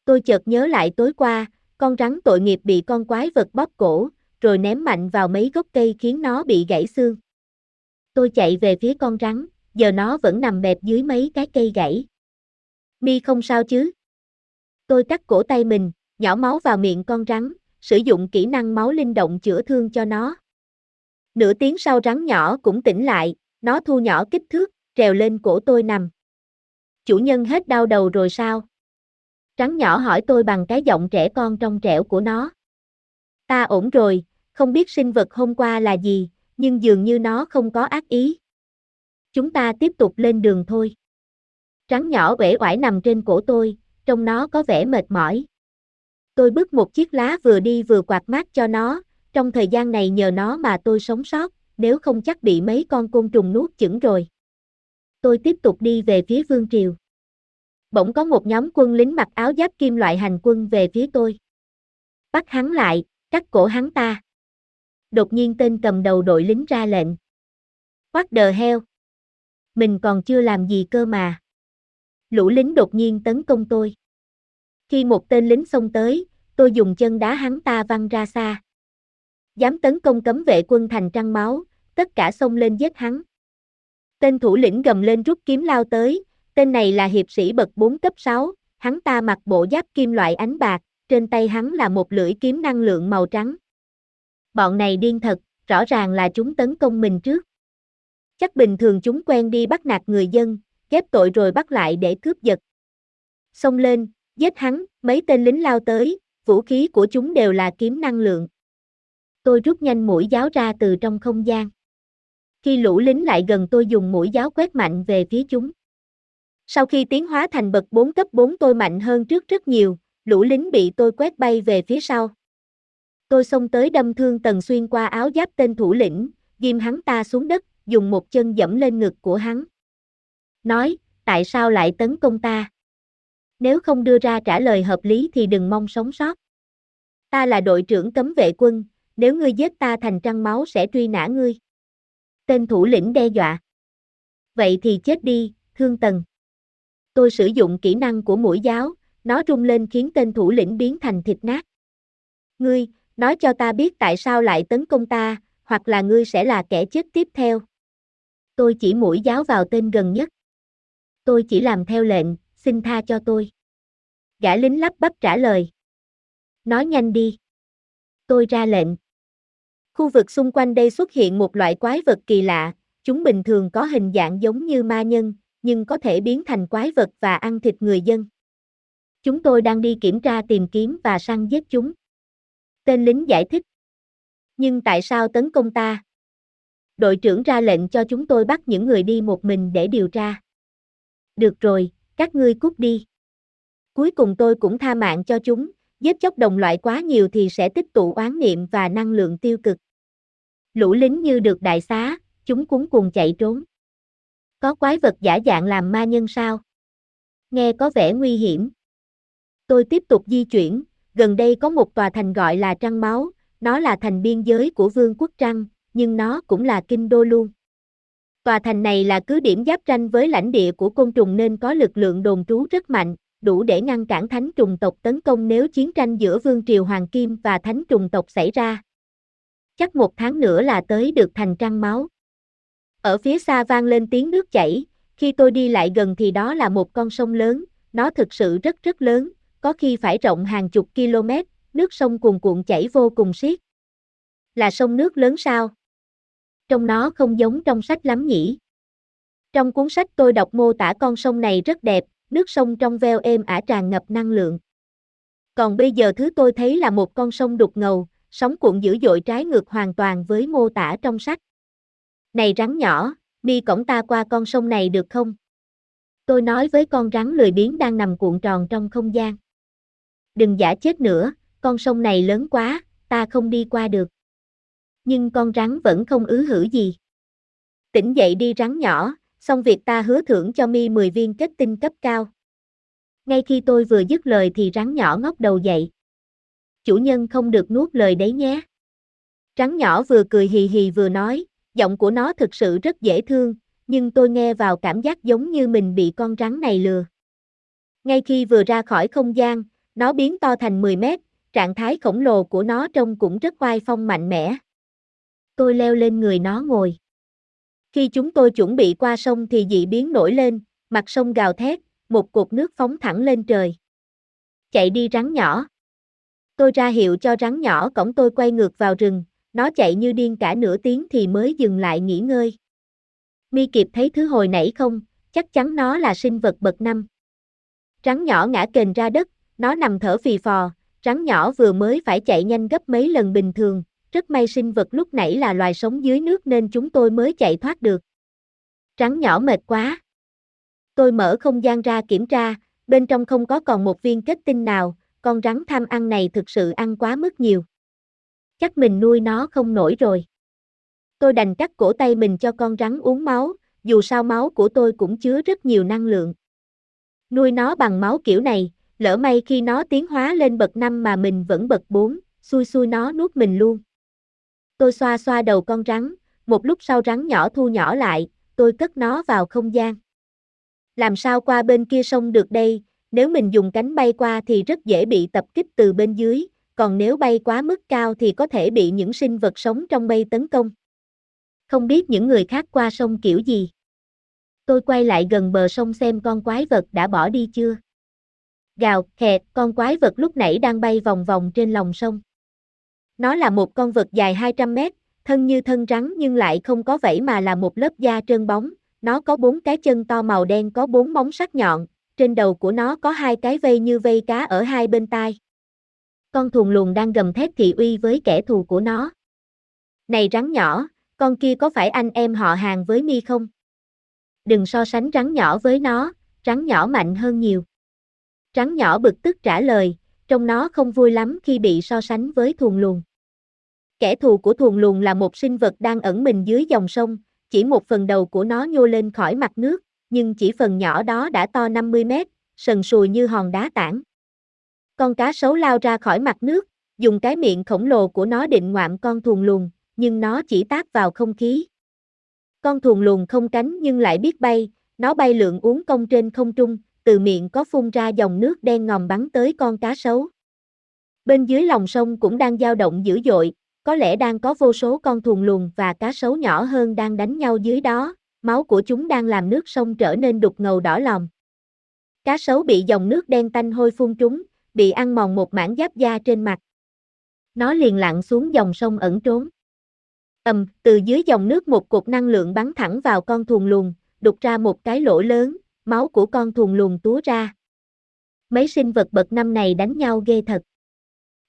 S1: Tôi chợt nhớ lại tối qua, con rắn tội nghiệp bị con quái vật bóp cổ, rồi ném mạnh vào mấy gốc cây khiến nó bị gãy xương. Tôi chạy về phía con rắn, giờ nó vẫn nằm bẹp dưới mấy cái cây gãy. Mi không sao chứ? Tôi cắt cổ tay mình, nhỏ máu vào miệng con rắn, sử dụng kỹ năng máu linh động chữa thương cho nó. Nửa tiếng sau rắn nhỏ cũng tỉnh lại, nó thu nhỏ kích thước, trèo lên cổ tôi nằm. Chủ nhân hết đau đầu rồi sao? Rắn nhỏ hỏi tôi bằng cái giọng trẻ con trong trẻo của nó. Ta ổn rồi, không biết sinh vật hôm qua là gì, nhưng dường như nó không có ác ý. Chúng ta tiếp tục lên đường thôi. Rắn nhỏ uể oải nằm trên cổ tôi, trông nó có vẻ mệt mỏi. Tôi bước một chiếc lá vừa đi vừa quạt mát cho nó, trong thời gian này nhờ nó mà tôi sống sót, nếu không chắc bị mấy con côn trùng nuốt chửng rồi. Tôi tiếp tục đi về phía vương triều. bỗng có một nhóm quân lính mặc áo giáp kim loại hành quân về phía tôi. Bắt hắn lại, cắt cổ hắn ta. Đột nhiên tên cầm đầu đội lính ra lệnh. What the hell? Mình còn chưa làm gì cơ mà. Lũ lính đột nhiên tấn công tôi. Khi một tên lính xông tới, tôi dùng chân đá hắn ta văng ra xa. Dám tấn công cấm vệ quân thành trăng máu, tất cả xông lên giết hắn. Tên thủ lĩnh gầm lên rút kiếm lao tới, tên này là hiệp sĩ bậc 4 cấp 6, hắn ta mặc bộ giáp kim loại ánh bạc, trên tay hắn là một lưỡi kiếm năng lượng màu trắng. Bọn này điên thật, rõ ràng là chúng tấn công mình trước. Chắc bình thường chúng quen đi bắt nạt người dân, ghép tội rồi bắt lại để cướp giật. Xông lên, giết hắn, mấy tên lính lao tới, vũ khí của chúng đều là kiếm năng lượng. Tôi rút nhanh mũi giáo ra từ trong không gian. Khi lũ lính lại gần tôi dùng mũi giáo quét mạnh về phía chúng. Sau khi tiến hóa thành bậc 4 cấp 4 tôi mạnh hơn trước rất nhiều, lũ lính bị tôi quét bay về phía sau. Tôi xông tới đâm thương tần xuyên qua áo giáp tên thủ lĩnh, ghim hắn ta xuống đất, dùng một chân dẫm lên ngực của hắn. Nói, tại sao lại tấn công ta? Nếu không đưa ra trả lời hợp lý thì đừng mong sống sót. Ta là đội trưởng cấm vệ quân, nếu ngươi giết ta thành trăng máu sẽ truy nã ngươi. Tên thủ lĩnh đe dọa. Vậy thì chết đi, thương tần. Tôi sử dụng kỹ năng của mũi giáo, nó rung lên khiến tên thủ lĩnh biến thành thịt nát. Ngươi, nói cho ta biết tại sao lại tấn công ta, hoặc là ngươi sẽ là kẻ chết tiếp theo. Tôi chỉ mũi giáo vào tên gần nhất. Tôi chỉ làm theo lệnh, xin tha cho tôi. Gã lính lắp bắp trả lời. Nói nhanh đi. Tôi ra lệnh. Khu vực xung quanh đây xuất hiện một loại quái vật kỳ lạ, chúng bình thường có hình dạng giống như ma nhân, nhưng có thể biến thành quái vật và ăn thịt người dân. Chúng tôi đang đi kiểm tra tìm kiếm và săn giết chúng. Tên lính giải thích. Nhưng tại sao tấn công ta? Đội trưởng ra lệnh cho chúng tôi bắt những người đi một mình để điều tra. Được rồi, các ngươi cút đi. Cuối cùng tôi cũng tha mạng cho chúng, giết chóc đồng loại quá nhiều thì sẽ tích tụ oán niệm và năng lượng tiêu cực. Lũ lính như được đại xá, chúng cuốn cuồng chạy trốn. Có quái vật giả dạng làm ma nhân sao? Nghe có vẻ nguy hiểm. Tôi tiếp tục di chuyển, gần đây có một tòa thành gọi là Trăng Máu, nó là thành biên giới của Vương quốc Trăng, nhưng nó cũng là kinh đô luôn. Tòa thành này là cứ điểm giáp tranh với lãnh địa của côn trùng nên có lực lượng đồn trú rất mạnh, đủ để ngăn cản thánh trùng tộc tấn công nếu chiến tranh giữa Vương triều Hoàng Kim và thánh trùng tộc xảy ra. Chắc một tháng nữa là tới được thành trăng máu. Ở phía xa vang lên tiếng nước chảy, khi tôi đi lại gần thì đó là một con sông lớn, nó thực sự rất rất lớn, có khi phải rộng hàng chục km, nước sông cuồn cuộn chảy vô cùng xiết. Là sông nước lớn sao? Trong nó không giống trong sách lắm nhỉ? Trong cuốn sách tôi đọc mô tả con sông này rất đẹp, nước sông trong veo êm ả tràn ngập năng lượng. Còn bây giờ thứ tôi thấy là một con sông đục ngầu, sóng cuộn dữ dội trái ngược hoàn toàn với mô tả trong sách. Này rắn nhỏ, đi cổng ta qua con sông này được không? Tôi nói với con rắn lười biếng đang nằm cuộn tròn trong không gian. Đừng giả chết nữa, con sông này lớn quá, ta không đi qua được. Nhưng con rắn vẫn không ứ hử gì. Tỉnh dậy đi rắn nhỏ, xong việc ta hứa thưởng cho mi 10 viên kết tinh cấp cao. Ngay khi tôi vừa dứt lời thì rắn nhỏ ngóc đầu dậy. Chủ nhân không được nuốt lời đấy nhé. Rắn nhỏ vừa cười hì hì vừa nói, giọng của nó thực sự rất dễ thương, nhưng tôi nghe vào cảm giác giống như mình bị con rắn này lừa. Ngay khi vừa ra khỏi không gian, nó biến to thành 10 mét, trạng thái khổng lồ của nó trông cũng rất oai phong mạnh mẽ. Tôi leo lên người nó ngồi. Khi chúng tôi chuẩn bị qua sông thì dị biến nổi lên, mặt sông gào thét, một cột nước phóng thẳng lên trời. Chạy đi rắn nhỏ. Tôi ra hiệu cho rắn nhỏ cổng tôi quay ngược vào rừng, nó chạy như điên cả nửa tiếng thì mới dừng lại nghỉ ngơi. Mi kịp thấy thứ hồi nãy không, chắc chắn nó là sinh vật bậc năm. Rắn nhỏ ngã kềnh ra đất, nó nằm thở phì phò, rắn nhỏ vừa mới phải chạy nhanh gấp mấy lần bình thường, rất may sinh vật lúc nãy là loài sống dưới nước nên chúng tôi mới chạy thoát được. Rắn nhỏ mệt quá. Tôi mở không gian ra kiểm tra, bên trong không có còn một viên kết tinh nào, con rắn tham ăn này thực sự ăn quá mức nhiều. Chắc mình nuôi nó không nổi rồi. Tôi đành cắt cổ tay mình cho con rắn uống máu, dù sao máu của tôi cũng chứa rất nhiều năng lượng. Nuôi nó bằng máu kiểu này, lỡ may khi nó tiến hóa lên bậc 5 mà mình vẫn bậc 4, xui xui nó nuốt mình luôn. Tôi xoa xoa đầu con rắn, một lúc sau rắn nhỏ thu nhỏ lại, tôi cất nó vào không gian. Làm sao qua bên kia sông được đây, nếu mình dùng cánh bay qua thì rất dễ bị tập kích từ bên dưới, còn nếu bay quá mức cao thì có thể bị những sinh vật sống trong bay tấn công. Không biết những người khác qua sông kiểu gì. Tôi quay lại gần bờ sông xem con quái vật đã bỏ đi chưa. Gào, khẹt, con quái vật lúc nãy đang bay vòng vòng trên lòng sông. Nó là một con vật dài 200 mét, thân như thân rắn nhưng lại không có vảy mà là một lớp da trơn bóng. Nó có bốn cái chân to màu đen có bốn móng sắc nhọn, trên đầu của nó có hai cái vây như vây cá ở hai bên tai. Con thùng luồn đang gầm thét thị uy với kẻ thù của nó. Này rắn nhỏ, con kia có phải anh em họ hàng với mi không? Đừng so sánh rắn nhỏ với nó, rắn nhỏ mạnh hơn nhiều. Rắn nhỏ bực tức trả lời, trong nó không vui lắm khi bị so sánh với thuồng luồng. Kẻ thù của thuồng luồng là một sinh vật đang ẩn mình dưới dòng sông, chỉ một phần đầu của nó nhô lên khỏi mặt nước, nhưng chỉ phần nhỏ đó đã to 50 mét, sần sùi như hòn đá tảng. Con cá sấu lao ra khỏi mặt nước, dùng cái miệng khổng lồ của nó định ngoạm con thuồng luồng, nhưng nó chỉ tác vào không khí. Con thuồng luồng không cánh nhưng lại biết bay, nó bay lượn uống công trên không trung, từ miệng có phun ra dòng nước đen ngòm bắn tới con cá sấu. Bên dưới lòng sông cũng đang dao động dữ dội, có lẽ đang có vô số con thuồng luồng và cá sấu nhỏ hơn đang đánh nhau dưới đó, máu của chúng đang làm nước sông trở nên đục ngầu đỏ lòm. Cá sấu bị dòng nước đen tanh hôi phun trúng, bị ăn mòn một mảng giáp da trên mặt. Nó liền lặn xuống dòng sông ẩn trốn. Ầm, từ dưới dòng nước một cột năng lượng bắn thẳng vào con thuồng luồng, đục ra một cái lỗ lớn, máu của con thùn luồng túa ra. Mấy sinh vật bậc năm này đánh nhau ghê thật.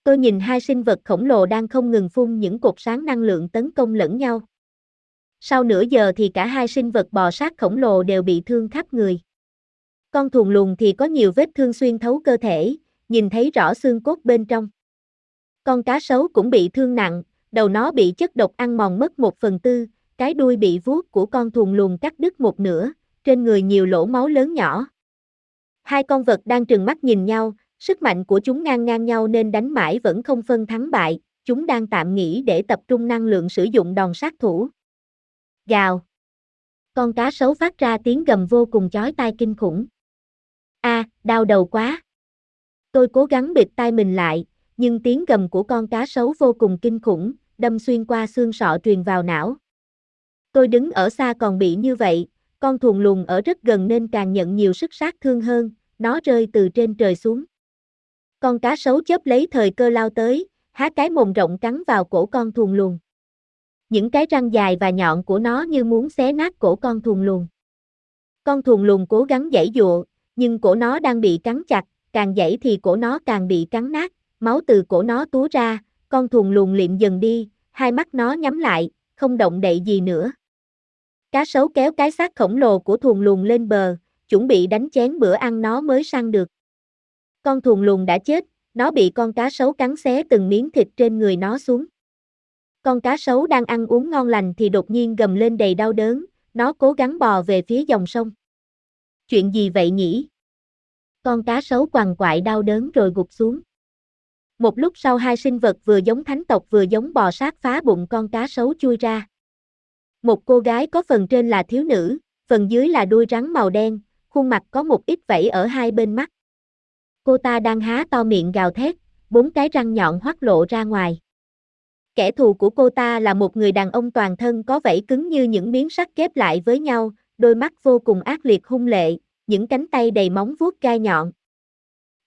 S1: Tôi nhìn hai sinh vật khổng lồ đang không ngừng phun những cột sáng năng lượng tấn công lẫn nhau. Sau nửa giờ thì cả hai sinh vật bò sát khổng lồ đều bị thương khắp người. Con thùn luồng thì có nhiều vết thương xuyên thấu cơ thể, nhìn thấy rõ xương cốt bên trong. Con cá sấu cũng bị thương nặng, đầu nó bị chất độc ăn mòn mất một phần tư, cái đuôi bị vuốt của con thùn luồng cắt đứt một nửa, trên người nhiều lỗ máu lớn nhỏ. Hai con vật đang trừng mắt nhìn nhau, sức mạnh của chúng ngang ngang nhau nên đánh mãi vẫn không phân thắng bại, chúng đang tạm nghỉ để tập trung năng lượng sử dụng đòn sát thủ. Gào. Con cá sấu phát ra tiếng gầm vô cùng chói tai kinh khủng. A, đau đầu quá. Tôi cố gắng bịt tai mình lại, nhưng tiếng gầm của con cá sấu vô cùng kinh khủng, đâm xuyên qua xương sọ truyền vào não. Tôi đứng ở xa còn bị như vậy, con thùng luồng ở rất gần nên càng nhận nhiều sức sát thương hơn, nó rơi từ trên trời xuống. Con cá sấu chớp lấy thời cơ lao tới, há cái mồm rộng cắn vào cổ con thùng luồng. Những cái răng dài và nhọn của nó như muốn xé nát cổ con thùng luồng. Con thùng luồng cố gắng giãy dụa, nhưng cổ nó đang bị cắn chặt, càng giãy thì cổ nó càng bị cắn nát, máu từ cổ nó túa ra, con thùng luồng liệm dần đi, hai mắt nó nhắm lại, không động đậy gì nữa. Cá sấu kéo cái xác khổng lồ của thùng lùn lên bờ, chuẩn bị đánh chén bữa ăn nó mới săn được. Con thùng lùn đã chết, nó bị con cá sấu cắn xé từng miếng thịt trên người nó xuống. Con cá sấu đang ăn uống ngon lành thì đột nhiên gầm lên đầy đau đớn, nó cố gắng bò về phía dòng sông. Chuyện gì vậy nhỉ? Con cá sấu quằn quại đau đớn rồi gục xuống. Một lúc sau hai sinh vật vừa giống thánh tộc vừa giống bò sát phá bụng con cá sấu chui ra. Một cô gái có phần trên là thiếu nữ, phần dưới là đuôi rắn màu đen, khuôn mặt có một ít vảy ở hai bên mắt. Cô ta đang há to miệng gào thét, bốn cái răng nhọn hoắt lộ ra ngoài. Kẻ thù của cô ta là một người đàn ông toàn thân có vảy cứng như những miếng sắt ghép lại với nhau, đôi mắt vô cùng ác liệt hung lệ, những cánh tay đầy móng vuốt gai nhọn.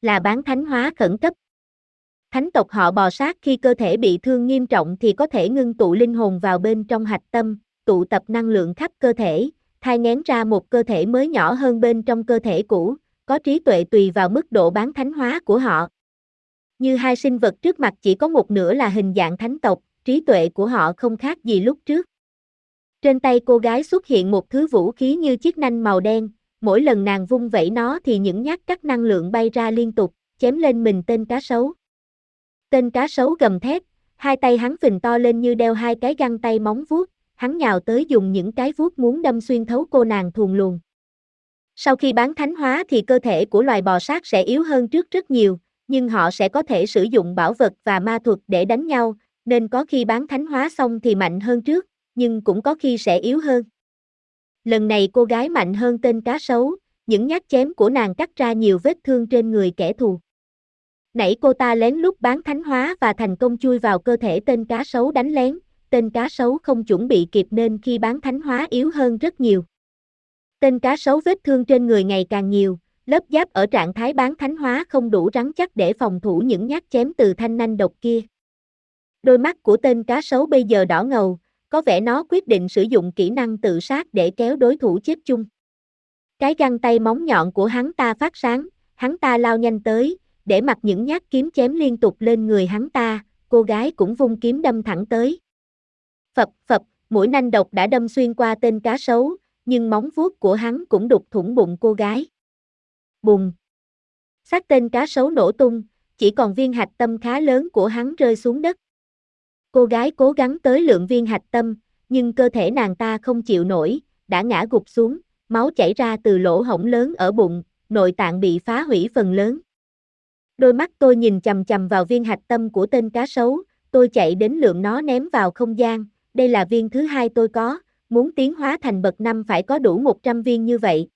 S1: Là bán thánh hóa khẩn cấp. Thánh tộc họ bò sát khi cơ thể bị thương nghiêm trọng thì có thể ngưng tụ linh hồn vào bên trong hạch tâm, tụ tập năng lượng khắp cơ thể, thai ngén ra một cơ thể mới nhỏ hơn bên trong cơ thể cũ, có trí tuệ tùy vào mức độ bán thánh hóa của họ. Như hai sinh vật trước mặt chỉ có một nửa là hình dạng thánh tộc, trí tuệ của họ không khác gì lúc trước. Trên tay cô gái xuất hiện một thứ vũ khí như chiếc nanh màu đen, mỗi lần nàng vung vẩy nó thì những nhát cắt năng lượng bay ra liên tục, chém lên mình tên cá sấu. Tên cá sấu gầm thét, hai tay hắn phình to lên như đeo hai cái găng tay móng vuốt, hắn nhào tới dùng những cái vuốt muốn đâm xuyên thấu cô nàng thùn luồng. Sau khi bán thánh hóa thì cơ thể của loài bò sát sẽ yếu hơn trước rất nhiều, nhưng họ sẽ có thể sử dụng bảo vật và ma thuật để đánh nhau, nên có khi bán thánh hóa xong thì mạnh hơn trước, nhưng cũng có khi sẽ yếu hơn. Lần này cô gái mạnh hơn tên cá sấu, những nhát chém của nàng cắt ra nhiều vết thương trên người kẻ thù. Nãy cô ta lén lút bán thánh hóa và thành công chui vào cơ thể tên cá sấu đánh lén, tên cá sấu không chuẩn bị kịp nên khi bán thánh hóa yếu hơn rất nhiều. Tên cá sấu vết thương trên người ngày càng nhiều, lớp giáp ở trạng thái bán thánh hóa không đủ rắn chắc để phòng thủ những nhát chém từ thanh nanh độc kia. Đôi mắt của tên cá sấu bây giờ đỏ ngầu, có vẻ nó quyết định sử dụng kỹ năng tự sát để kéo đối thủ chết chung. Cái găng tay móng nhọn của hắn ta phát sáng, hắn ta lao nhanh tới, để mặc những nhát kiếm chém liên tục lên người hắn ta, cô gái cũng vung kiếm đâm thẳng tới. Phập phập, mũi nanh độc đã đâm xuyên qua tên cá sấu, nhưng móng vuốt của hắn cũng đục thủng bụng cô gái. Bùng! Xác tên cá sấu nổ tung, chỉ còn viên hạch tâm khá lớn của hắn rơi xuống đất. Cô gái cố gắng tới lượng viên hạch tâm, nhưng cơ thể nàng ta không chịu nổi, đã ngã gục xuống, máu chảy ra từ lỗ hổng lớn ở bụng, nội tạng bị phá hủy phần lớn. Đôi mắt tôi nhìn chầm chầm vào viên hạch tâm của tên cá sấu, tôi chạy đến lượng nó ném vào không gian, đây là viên thứ hai tôi có, muốn tiến hóa thành bậc năm phải có đủ 100 viên như vậy.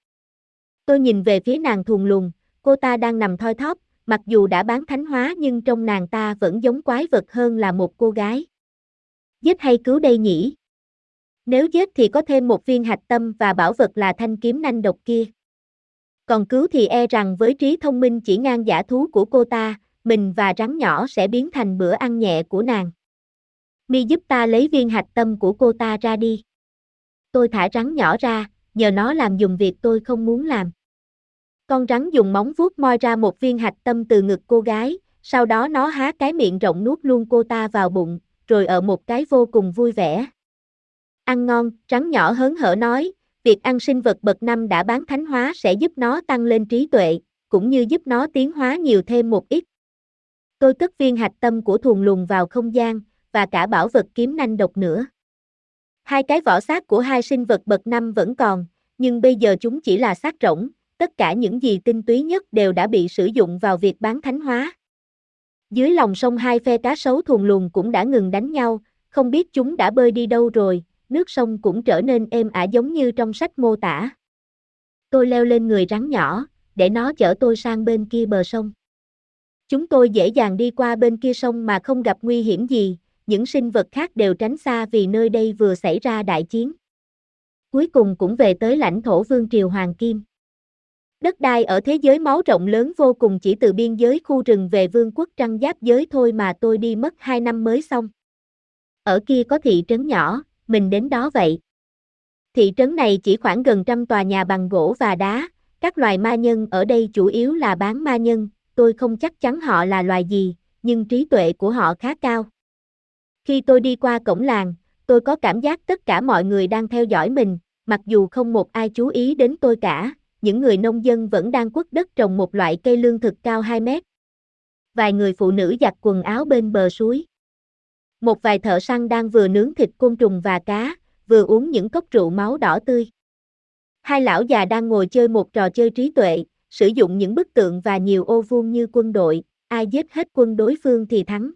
S1: Tôi nhìn về phía nàng thùng lùn, cô ta đang nằm thoi thóp, mặc dù đã bán thánh hóa nhưng trong nàng ta vẫn giống quái vật hơn là một cô gái. Giết hay cứu đây nhỉ? Nếu giết thì có thêm một viên hạch tâm và bảo vật là thanh kiếm nanh độc kia. Còn cứu thì e rằng với trí thông minh chỉ ngang giả thú của cô ta, mình và rắn nhỏ sẽ biến thành bữa ăn nhẹ của nàng. Mi giúp ta lấy viên hạch tâm của cô ta ra đi. Tôi thả rắn nhỏ ra, nhờ nó làm dùng việc tôi không muốn làm. Con rắn dùng móng vuốt moi ra một viên hạch tâm từ ngực cô gái, sau đó nó há cái miệng rộng nuốt luôn cô ta vào bụng, rồi ở một cái vô cùng vui vẻ. Ăn ngon, rắn nhỏ hớn hở nói, việc ăn sinh vật bậc năm đã bán thánh hóa sẽ giúp nó tăng lên trí tuệ, cũng như giúp nó tiến hóa nhiều thêm một ít. Tôi cất viên hạch tâm của thùng lùn vào không gian, và cả bảo vật kiếm nanh độc nữa. Hai cái vỏ xác của hai sinh vật bậc năm vẫn còn, nhưng bây giờ chúng chỉ là xác rỗng, tất cả những gì tinh túy nhất đều đã bị sử dụng vào việc bán thánh hóa. Dưới lòng sông hai phe cá sấu thùng luồng cũng đã ngừng đánh nhau, không biết chúng đã bơi đi đâu rồi, nước sông cũng trở nên êm ả giống như trong sách mô tả. Tôi leo lên người rắn nhỏ, để nó chở tôi sang bên kia bờ sông. Chúng tôi dễ dàng đi qua bên kia sông mà không gặp nguy hiểm gì, những sinh vật khác đều tránh xa vì nơi đây vừa xảy ra đại chiến. Cuối cùng cũng về tới lãnh thổ vương triều Hoàng Kim. Đất đai ở thế giới máu rộng lớn vô cùng chỉ từ biên giới khu rừng về vương quốc trăng giáp giới thôi mà tôi đi mất 2 năm mới xong. Ở kia có thị trấn nhỏ, mình đến đó vậy. Thị trấn này chỉ khoảng gần trăm tòa nhà bằng gỗ và đá, các loài ma nhân ở đây chủ yếu là bán ma nhân, tôi không chắc chắn họ là loài gì, nhưng trí tuệ của họ khá cao. Khi tôi đi qua cổng làng, tôi có cảm giác tất cả mọi người đang theo dõi mình, mặc dù không một ai chú ý đến tôi cả, những người nông dân vẫn đang quất đất trồng một loại cây lương thực cao 2 mét. Vài người phụ nữ giặt quần áo bên bờ suối. Một vài thợ săn đang vừa nướng thịt côn trùng và cá, vừa uống những cốc rượu máu đỏ tươi. Hai lão già đang ngồi chơi một trò chơi trí tuệ, sử dụng những bức tượng và nhiều ô vuông như quân đội, ai giết hết quân đối phương thì thắng.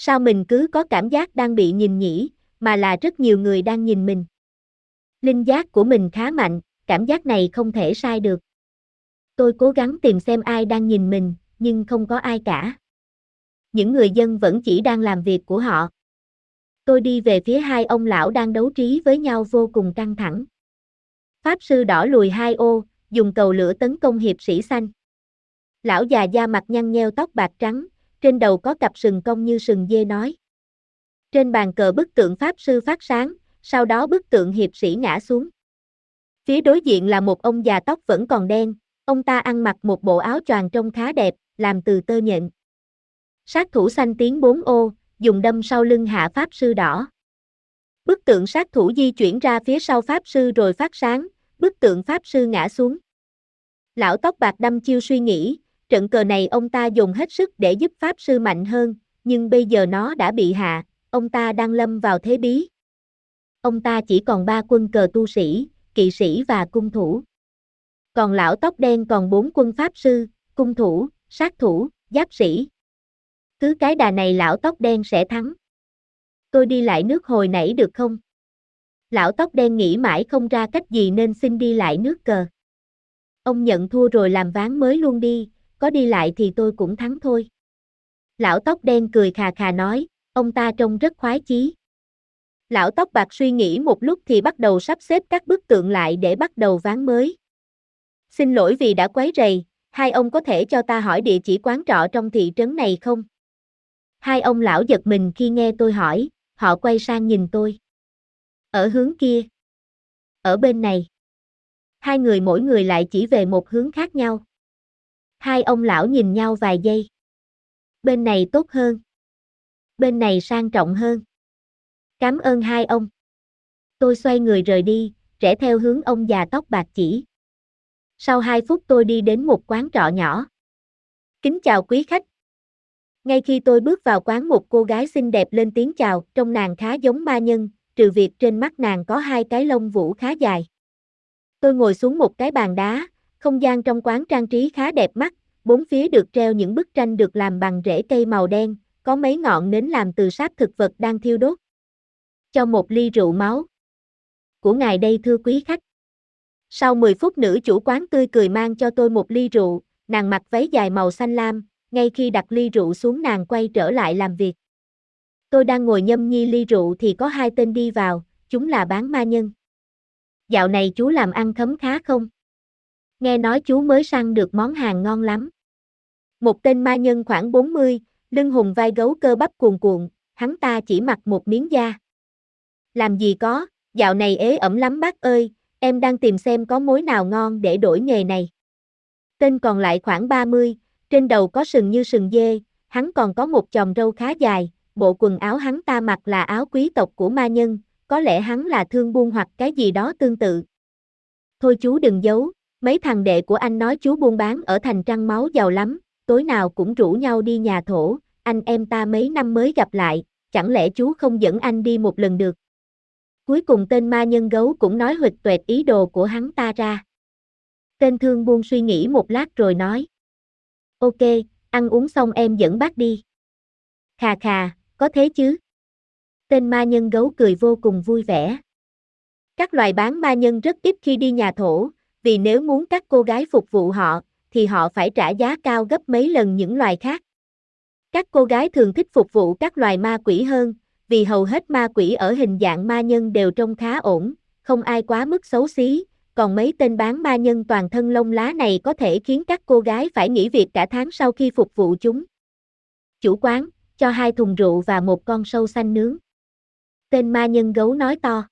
S1: Sao mình cứ có cảm giác đang bị nhìn nhỉ, mà là rất nhiều người đang nhìn mình. Linh giác của mình khá mạnh, cảm giác này không thể sai được. Tôi cố gắng tìm xem ai đang nhìn mình, nhưng không có ai cả. Những người dân vẫn chỉ đang làm việc của họ. Tôi đi về phía hai ông lão đang đấu trí với nhau vô cùng căng thẳng. Pháp sư đỏ lùi hai ô, dùng cầu lửa tấn công hiệp sĩ xanh. Lão già da mặt nhăn nheo tóc bạc trắng, trên đầu có cặp sừng cong như sừng dê nói. Trên bàn cờ bức tượng Pháp sư phát sáng, sau đó bức tượng hiệp sĩ ngã xuống. Phía đối diện là một ông già tóc vẫn còn đen, ông ta ăn mặc một bộ áo choàng trông khá đẹp, làm từ tơ nhện. Sát thủ xanh tiếng bốn ô, dùng đâm sau lưng hạ Pháp sư đỏ. Bức tượng sát thủ di chuyển ra phía sau Pháp sư rồi phát sáng, bức tượng Pháp sư ngã xuống. Lão tóc bạc đâm chiêu suy nghĩ, trận cờ này ông ta dùng hết sức để giúp Pháp sư mạnh hơn, nhưng bây giờ nó đã bị hạ, ông ta đang lâm vào thế bí. Ông ta chỉ còn ba quân cờ tu sĩ, kỵ sĩ và cung thủ. còn lão tóc đen còn bốn quân pháp sư, cung thủ, sát thủ, giáp sĩ. Cứ cái đà này lão tóc đen sẽ thắng. Tôi đi lại nước hồi nãy được không? Lão tóc đen nghĩ mãi không ra cách gì nên xin đi lại nước cờ. Ông nhận thua rồi làm ván mới luôn đi, có đi lại thì tôi cũng thắng thôi. Lão tóc đen cười khà khà nói, ông ta trông rất khoái chí. Lão tóc bạc suy nghĩ một lúc thì bắt đầu sắp xếp các bức tượng lại để bắt đầu ván mới. Xin lỗi vì đã quấy rầy, hai ông có thể cho ta hỏi địa chỉ quán trọ trong thị trấn này không? Hai ông lão giật mình khi nghe tôi hỏi, họ quay sang nhìn tôi. Ở hướng kia. Ở bên này. Hai người mỗi người lại chỉ về một hướng khác nhau. Hai ông lão nhìn nhau vài giây. Bên này tốt hơn. Bên này sang trọng hơn. Cảm ơn hai ông. Tôi xoay người rời đi, rẽ theo hướng ông già tóc bạc chỉ. Sau hai phút tôi đi đến một quán trọ nhỏ. Kính chào quý khách. Ngay khi tôi bước vào quán một cô gái xinh đẹp lên tiếng chào, trông nàng khá giống ma nhân, trừ việc trên mắt nàng có hai cái lông vũ khá dài. Tôi ngồi xuống một cái bàn đá, không gian trong quán trang trí khá đẹp mắt, bốn phía được treo những bức tranh được làm bằng rễ cây màu đen, có mấy ngọn nến làm từ sáp thực vật đang thiêu đốt. Cho một ly rượu máu. Của ngài đây thưa quý khách. Sau 10 phút nữ chủ quán tươi cười mang cho tôi một ly rượu, nàng mặc váy dài màu xanh lam, ngay khi đặt ly rượu xuống nàng quay trở lại làm việc. Tôi đang ngồi nhâm nhi ly rượu thì có hai tên đi vào, chúng là bán ma nhân. Dạo này chú làm ăn khấm khá không? Nghe nói chú mới săn được món hàng ngon lắm. Một tên ma nhân khoảng 40, lưng hùng vai gấu cơ bắp cuồn cuộn, hắn ta chỉ mặc một miếng da. Làm gì có, dạo này ế ẩm lắm bác ơi, em đang tìm xem có mối nào ngon để đổi nghề này. Tên còn lại khoảng 30, trên đầu có sừng như sừng dê, hắn còn có một chòm râu khá dài, bộ quần áo hắn ta mặc là áo quý tộc của ma nhân, có lẽ hắn là thương buôn hoặc cái gì đó tương tự. Thôi chú đừng giấu, mấy thằng đệ của anh nói chú buôn bán ở thành trăng máu giàu lắm, tối nào cũng rủ nhau đi nhà thổ, anh em ta mấy năm mới gặp lại, chẳng lẽ chú không dẫn anh đi một lần được. Cuối cùng tên ma nhân gấu cũng nói huỵch tuệt ý đồ của hắn ta ra. Tên thương buôn suy nghĩ một lát rồi nói. Ok, ăn uống xong em dẫn bác đi. Khà khà, có thế chứ? Tên ma nhân gấu cười vô cùng vui vẻ. Các loài bán ma nhân rất ít khi đi nhà thổ, vì nếu muốn các cô gái phục vụ họ, thì họ phải trả giá cao gấp mấy lần những loài khác. Các cô gái thường thích phục vụ các loài ma quỷ hơn, vì hầu hết ma quỷ ở hình dạng ma nhân đều trông khá ổn, không ai quá mức xấu xí, còn mấy tên bán ma nhân toàn thân lông lá này có thể khiến các cô gái phải nghỉ việc cả tháng sau khi phục vụ chúng. Chủ quán, cho hai thùng rượu và một con sâu xanh nướng. Tên ma nhân gấu nói to.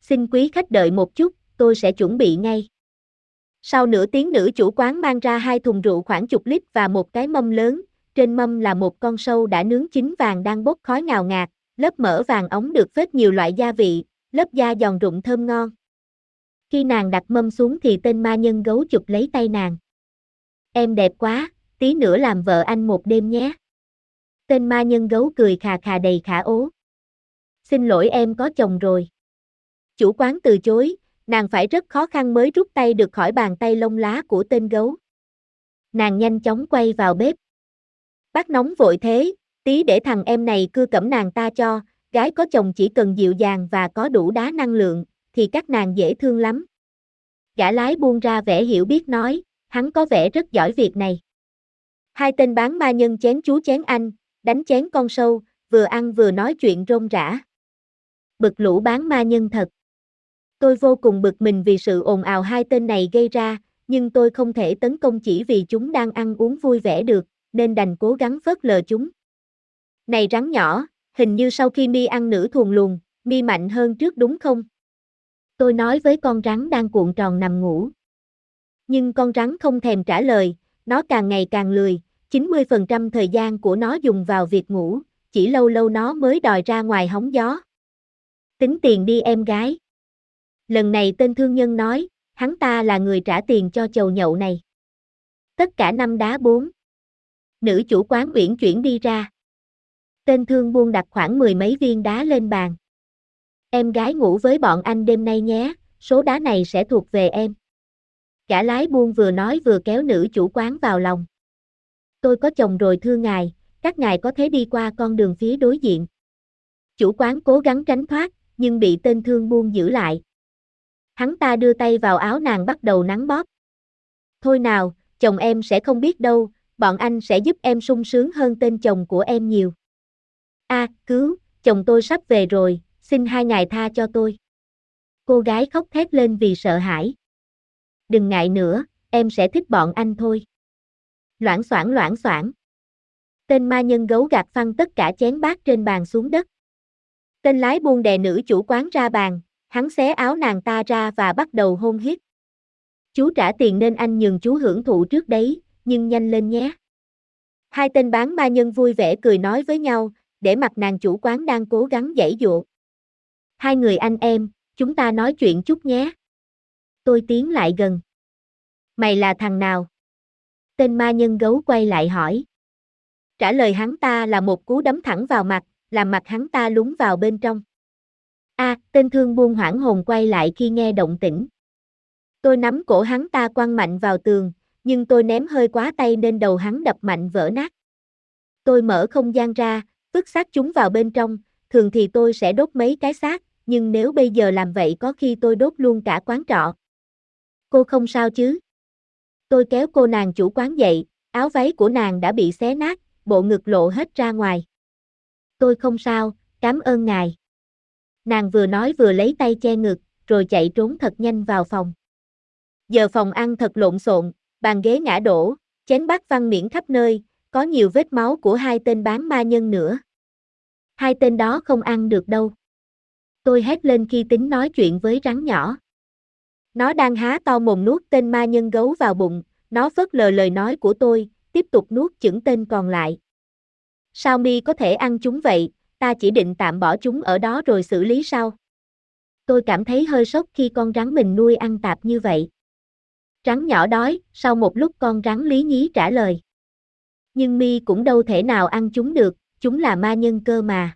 S1: Xin quý khách đợi một chút, tôi sẽ chuẩn bị ngay. Sau nửa tiếng nữ chủ quán mang ra hai thùng rượu khoảng chục lít và một cái mâm lớn, trên mâm là một con sâu đã nướng chín vàng đang bốc khói ngào ngạt, lớp mỡ vàng ống được phết nhiều loại gia vị, lớp da giòn rụng thơm ngon. Khi nàng đặt mâm xuống thì tên ma nhân gấu chụp lấy tay nàng. Em đẹp quá, tí nữa làm vợ anh một đêm nhé. Tên ma nhân gấu cười khà khà đầy khả ố. Xin lỗi em có chồng rồi. Chủ quán từ chối, nàng phải rất khó khăn mới rút tay được khỏi bàn tay lông lá của tên gấu. Nàng nhanh chóng quay vào bếp. Bác nóng vội thế, tí để thằng em này cưa cẩm nàng ta cho, gái có chồng chỉ cần dịu dàng và có đủ đá năng lượng, thì các nàng dễ thương lắm. Gã lái buông ra vẻ hiểu biết nói, hắn có vẻ rất giỏi việc này. Hai tên bán ma nhân chén chú chén anh, đánh chén con sâu, vừa ăn vừa nói chuyện rôm rã. Bực lũ bán ma nhân thật. Tôi vô cùng bực mình vì sự ồn ào hai tên này gây ra, nhưng tôi không thể tấn công chỉ vì chúng đang ăn uống vui vẻ được, nên đành cố gắng phớt lờ chúng. Này rắn nhỏ, hình như sau khi mi ăn nữ thuồng luồng, mi mạnh hơn trước đúng không? Tôi nói với con rắn đang cuộn tròn nằm ngủ. Nhưng con rắn không thèm trả lời, nó càng ngày càng lười, 90% thời gian của nó dùng vào việc ngủ, chỉ lâu lâu nó mới đòi ra ngoài hóng gió. Tính tiền đi em gái. Lần này tên thương nhân nói, hắn ta là người trả tiền cho chầu nhậu này. Tất cả năm đá bốn. Nữ chủ quán uyển chuyển đi ra. Tên thương buôn đặt khoảng mười mấy viên đá lên bàn. Em gái ngủ với bọn anh đêm nay nhé, số đá này sẽ thuộc về em. cả lái buôn vừa nói vừa kéo nữ chủ quán vào lòng. Tôi có chồng rồi thưa ngài, các ngài có thể đi qua con đường phía đối diện. Chủ quán cố gắng tránh thoát, nhưng bị tên thương buôn giữ lại. Hắn ta đưa tay vào áo nàng bắt đầu nắng bóp. Thôi nào, chồng em sẽ không biết đâu, bọn anh sẽ giúp em sung sướng hơn tên chồng của em nhiều. A, cứu, chồng tôi sắp về rồi, xin hai ngài tha cho tôi. Cô gái khóc thét lên vì sợ hãi. Đừng ngại nữa, em sẽ thích bọn anh thôi. Loãng xoảng loãng xoảng. Tên ma nhân gấu gạt phăng tất cả chén bát trên bàn xuống đất. Tên lái buôn đè nữ chủ quán ra bàn, hắn xé áo nàng ta ra và bắt đầu hôn hít Chú trả tiền nên anh nhường chú hưởng thụ trước đấy, nhưng nhanh lên nhé. Hai tên bán ma nhân vui vẻ cười nói với nhau, để mặt nàng chủ quán đang cố gắng giải dụ Hai người anh em, chúng ta nói chuyện chút nhé. Tôi tiến lại gần. Mày là thằng nào? Tên ma nhân gấu quay lại hỏi. Trả lời hắn ta là một cú đấm thẳng vào mặt, làm mặt hắn ta lún vào bên trong. A, tên thương buôn hoảng hồn quay lại khi nghe động tĩnh. Tôi nắm cổ hắn ta quăng mạnh vào tường, nhưng tôi ném hơi quá tay nên đầu hắn đập mạnh vỡ nát. Tôi mở không gian ra, vứt xác chúng vào bên trong, thường thì tôi sẽ đốt mấy cái xác, nhưng nếu bây giờ làm vậy có khi tôi đốt luôn cả quán trọ. Cô không sao chứ? Tôi kéo cô nàng chủ quán dậy, áo váy của nàng đã bị xé nát, bộ ngực lộ hết ra ngoài. Tôi không sao, cảm ơn ngài. Nàng vừa nói vừa lấy tay che ngực, rồi chạy trốn thật nhanh vào phòng. Giờ phòng ăn thật lộn xộn, bàn ghế ngã đổ, chén bát văng miễn khắp nơi, có nhiều vết máu của hai tên bán ma nhân nữa. Hai tên đó không ăn được đâu. Tôi hét lên khi tính nói chuyện với rắn nhỏ. Nó đang há to mồm nuốt tên ma nhân gấu vào bụng, nó phớt lờ lời nói của tôi, tiếp tục nuốt chửng tên còn lại. Sao mi có thể ăn chúng vậy, ta chỉ định tạm bỏ chúng ở đó rồi xử lý sau. Tôi cảm thấy hơi sốc khi con rắn mình nuôi ăn tạp như vậy. Rắn nhỏ đói, sau một lúc con rắn lý nhí trả lời. Nhưng mi cũng đâu thể nào ăn chúng được, chúng là ma nhân cơ mà.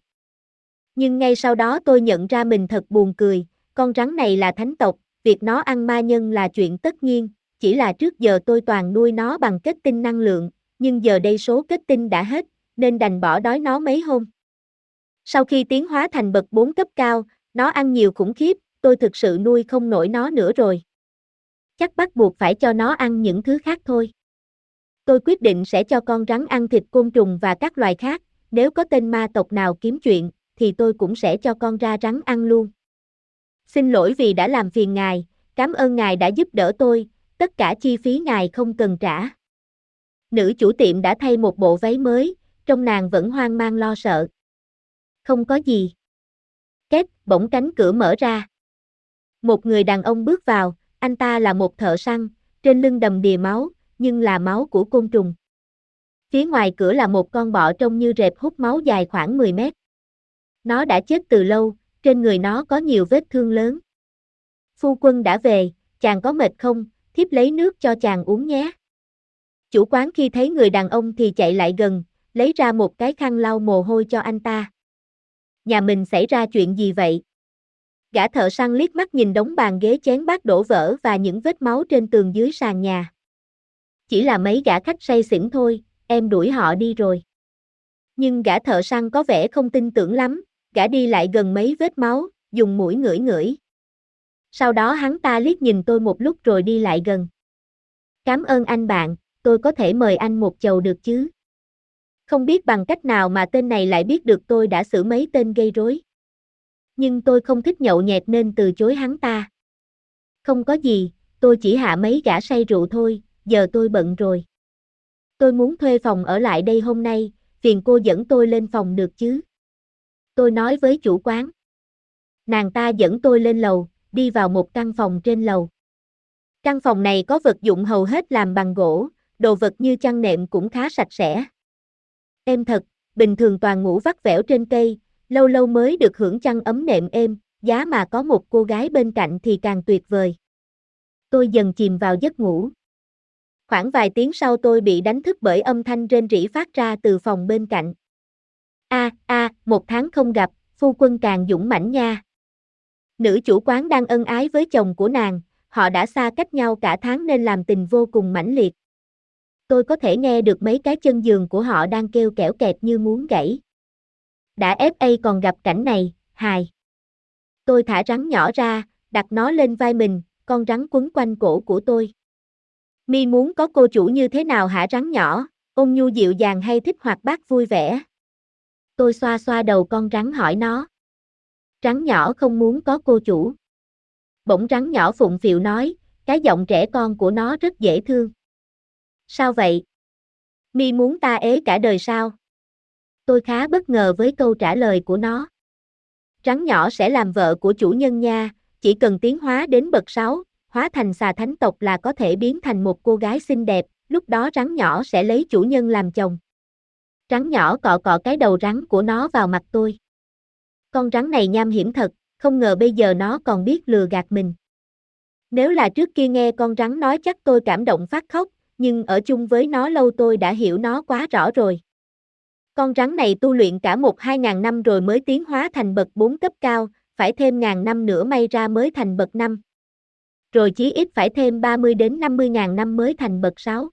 S1: Nhưng ngay sau đó tôi nhận ra mình thật buồn cười, con rắn này là thánh tộc, việc nó ăn ma nhân là chuyện tất nhiên, chỉ là trước giờ tôi toàn nuôi nó bằng kết tinh năng lượng, nhưng giờ đây số kết tinh đã hết, nên đành bỏ đói nó mấy hôm. Sau khi tiến hóa thành bậc 4 cấp cao, nó ăn nhiều khủng khiếp, tôi thực sự nuôi không nổi nó nữa rồi. Chắc bắt buộc phải cho nó ăn những thứ khác thôi. Tôi quyết định sẽ cho con rắn ăn thịt côn trùng và các loài khác, nếu có tên ma tộc nào kiếm chuyện, thì tôi cũng sẽ cho con ra rắn ăn luôn. Xin lỗi vì đã làm phiền ngài, cảm ơn ngài đã giúp đỡ tôi, tất cả chi phí ngài không cần trả. Nữ chủ tiệm đã thay một bộ váy mới, trong nàng vẫn hoang mang lo sợ. Không có gì. Két, bỗng cánh cửa mở ra. Một người đàn ông bước vào, anh ta là một thợ săn, trên lưng đầm đìa máu, nhưng là máu của côn trùng. Phía ngoài cửa là một con bọ trông như rệp hút máu dài khoảng 10 mét. Nó đã chết từ lâu, trên người nó có nhiều vết thương lớn. Phu quân đã về, chàng có mệt không, thiếp lấy nước cho chàng uống nhé. Chủ quán khi thấy người đàn ông thì chạy lại gần, lấy ra một cái khăn lau mồ hôi cho anh ta. Nhà mình xảy ra chuyện gì vậy? Gã thợ săn liếc mắt nhìn đống bàn ghế chén bát đổ vỡ và những vết máu trên tường dưới sàn nhà. Chỉ là mấy gã khách say xỉn thôi, em đuổi họ đi rồi. Nhưng gã thợ săn có vẻ không tin tưởng lắm, gã đi lại gần mấy vết máu, dùng mũi ngửi ngửi. Sau đó hắn ta liếc nhìn tôi một lúc rồi đi lại gần. Cảm ơn anh bạn, tôi có thể mời anh một chầu được chứ? Không biết bằng cách nào mà tên này lại biết được tôi đã xử mấy tên gây rối. Nhưng tôi không thích nhậu nhẹt nên từ chối hắn ta. Không có gì, tôi chỉ hạ mấy gã say rượu thôi, giờ tôi bận rồi. Tôi muốn thuê phòng ở lại đây hôm nay, phiền cô dẫn tôi lên phòng được chứ? Tôi nói với chủ quán. Nàng ta dẫn tôi lên lầu, đi vào một căn phòng trên lầu. Căn phòng này có vật dụng hầu hết làm bằng gỗ, đồ vật như chăn nệm cũng khá sạch sẽ. Em thật, bình thường toàn ngủ vắt vẻo trên cây, lâu lâu mới được hưởng chăn ấm nệm êm, giá mà có một cô gái bên cạnh thì càng tuyệt vời. Tôi dần chìm vào giấc ngủ. Khoảng vài tiếng sau tôi bị đánh thức bởi âm thanh rên rỉ phát ra từ phòng bên cạnh. A, a, một tháng không gặp, phu quân càng dũng mãnh nha. Nữ chủ quán đang ân ái với chồng của nàng, họ đã xa cách nhau cả tháng nên làm tình vô cùng mãnh liệt. Tôi có thể nghe được mấy cái chân giường của họ đang kêu kẻo kẹt như muốn gãy. Đã FA còn gặp cảnh này, hài. Tôi thả rắn nhỏ ra, đặt nó lên vai mình, con rắn quấn quanh cổ của tôi. Mi muốn có cô chủ như thế nào hả rắn nhỏ, ôn nhu dịu dàng hay thích hoạt bát vui vẻ? Tôi xoa xoa đầu con rắn hỏi nó. Rắn nhỏ không muốn có cô chủ. Bỗng rắn nhỏ phụng phịu nói, cái giọng trẻ con của nó rất dễ thương. Sao vậy? Mi muốn ta ế cả đời sao? Tôi khá bất ngờ với câu trả lời của nó. Rắn nhỏ sẽ làm vợ của chủ nhân nha, chỉ cần tiến hóa đến bậc 6, hóa thành xà thánh tộc là có thể biến thành một cô gái xinh đẹp, lúc đó rắn nhỏ sẽ lấy chủ nhân làm chồng. Rắn nhỏ cọ cọ cái đầu rắn của nó vào mặt tôi. Con rắn này nham hiểm thật, không ngờ bây giờ nó còn biết lừa gạt mình. Nếu là trước kia nghe con rắn nói chắc tôi cảm động phát khóc, nhưng ở chung với nó lâu tôi đã hiểu nó quá rõ rồi. Con rắn này tu luyện cả một hai ngàn năm rồi mới tiến hóa thành bậc 4 cấp cao, phải thêm ngàn năm nữa may ra mới thành bậc 5. Rồi chí ít phải thêm 30 đến 50 ngàn năm mới thành bậc 6.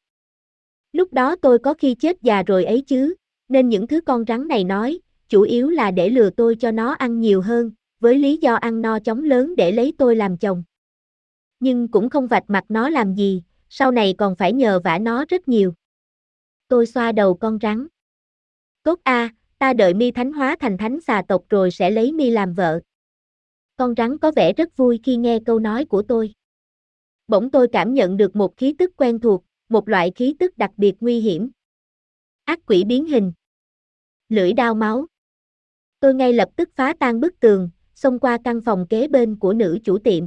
S1: Lúc đó tôi có khi chết già rồi ấy chứ, nên những thứ con rắn này nói, chủ yếu là để lừa tôi cho nó ăn nhiều hơn, với lý do ăn no chóng lớn để lấy tôi làm chồng. Nhưng cũng không vạch mặt nó làm gì, sau này còn phải nhờ vả nó rất nhiều. Tôi xoa đầu con rắn. Tốt a, ta đợi mi thánh hóa thành thánh xà tộc rồi sẽ lấy mi làm vợ. Con rắn có vẻ rất vui khi nghe câu nói của tôi. Bỗng tôi cảm nhận được một khí tức quen thuộc, một loại khí tức đặc biệt nguy hiểm. Ác quỷ biến hình. Lưỡi đao máu. Tôi ngay lập tức phá tan bức tường, xông qua căn phòng kế bên của nữ chủ tiệm.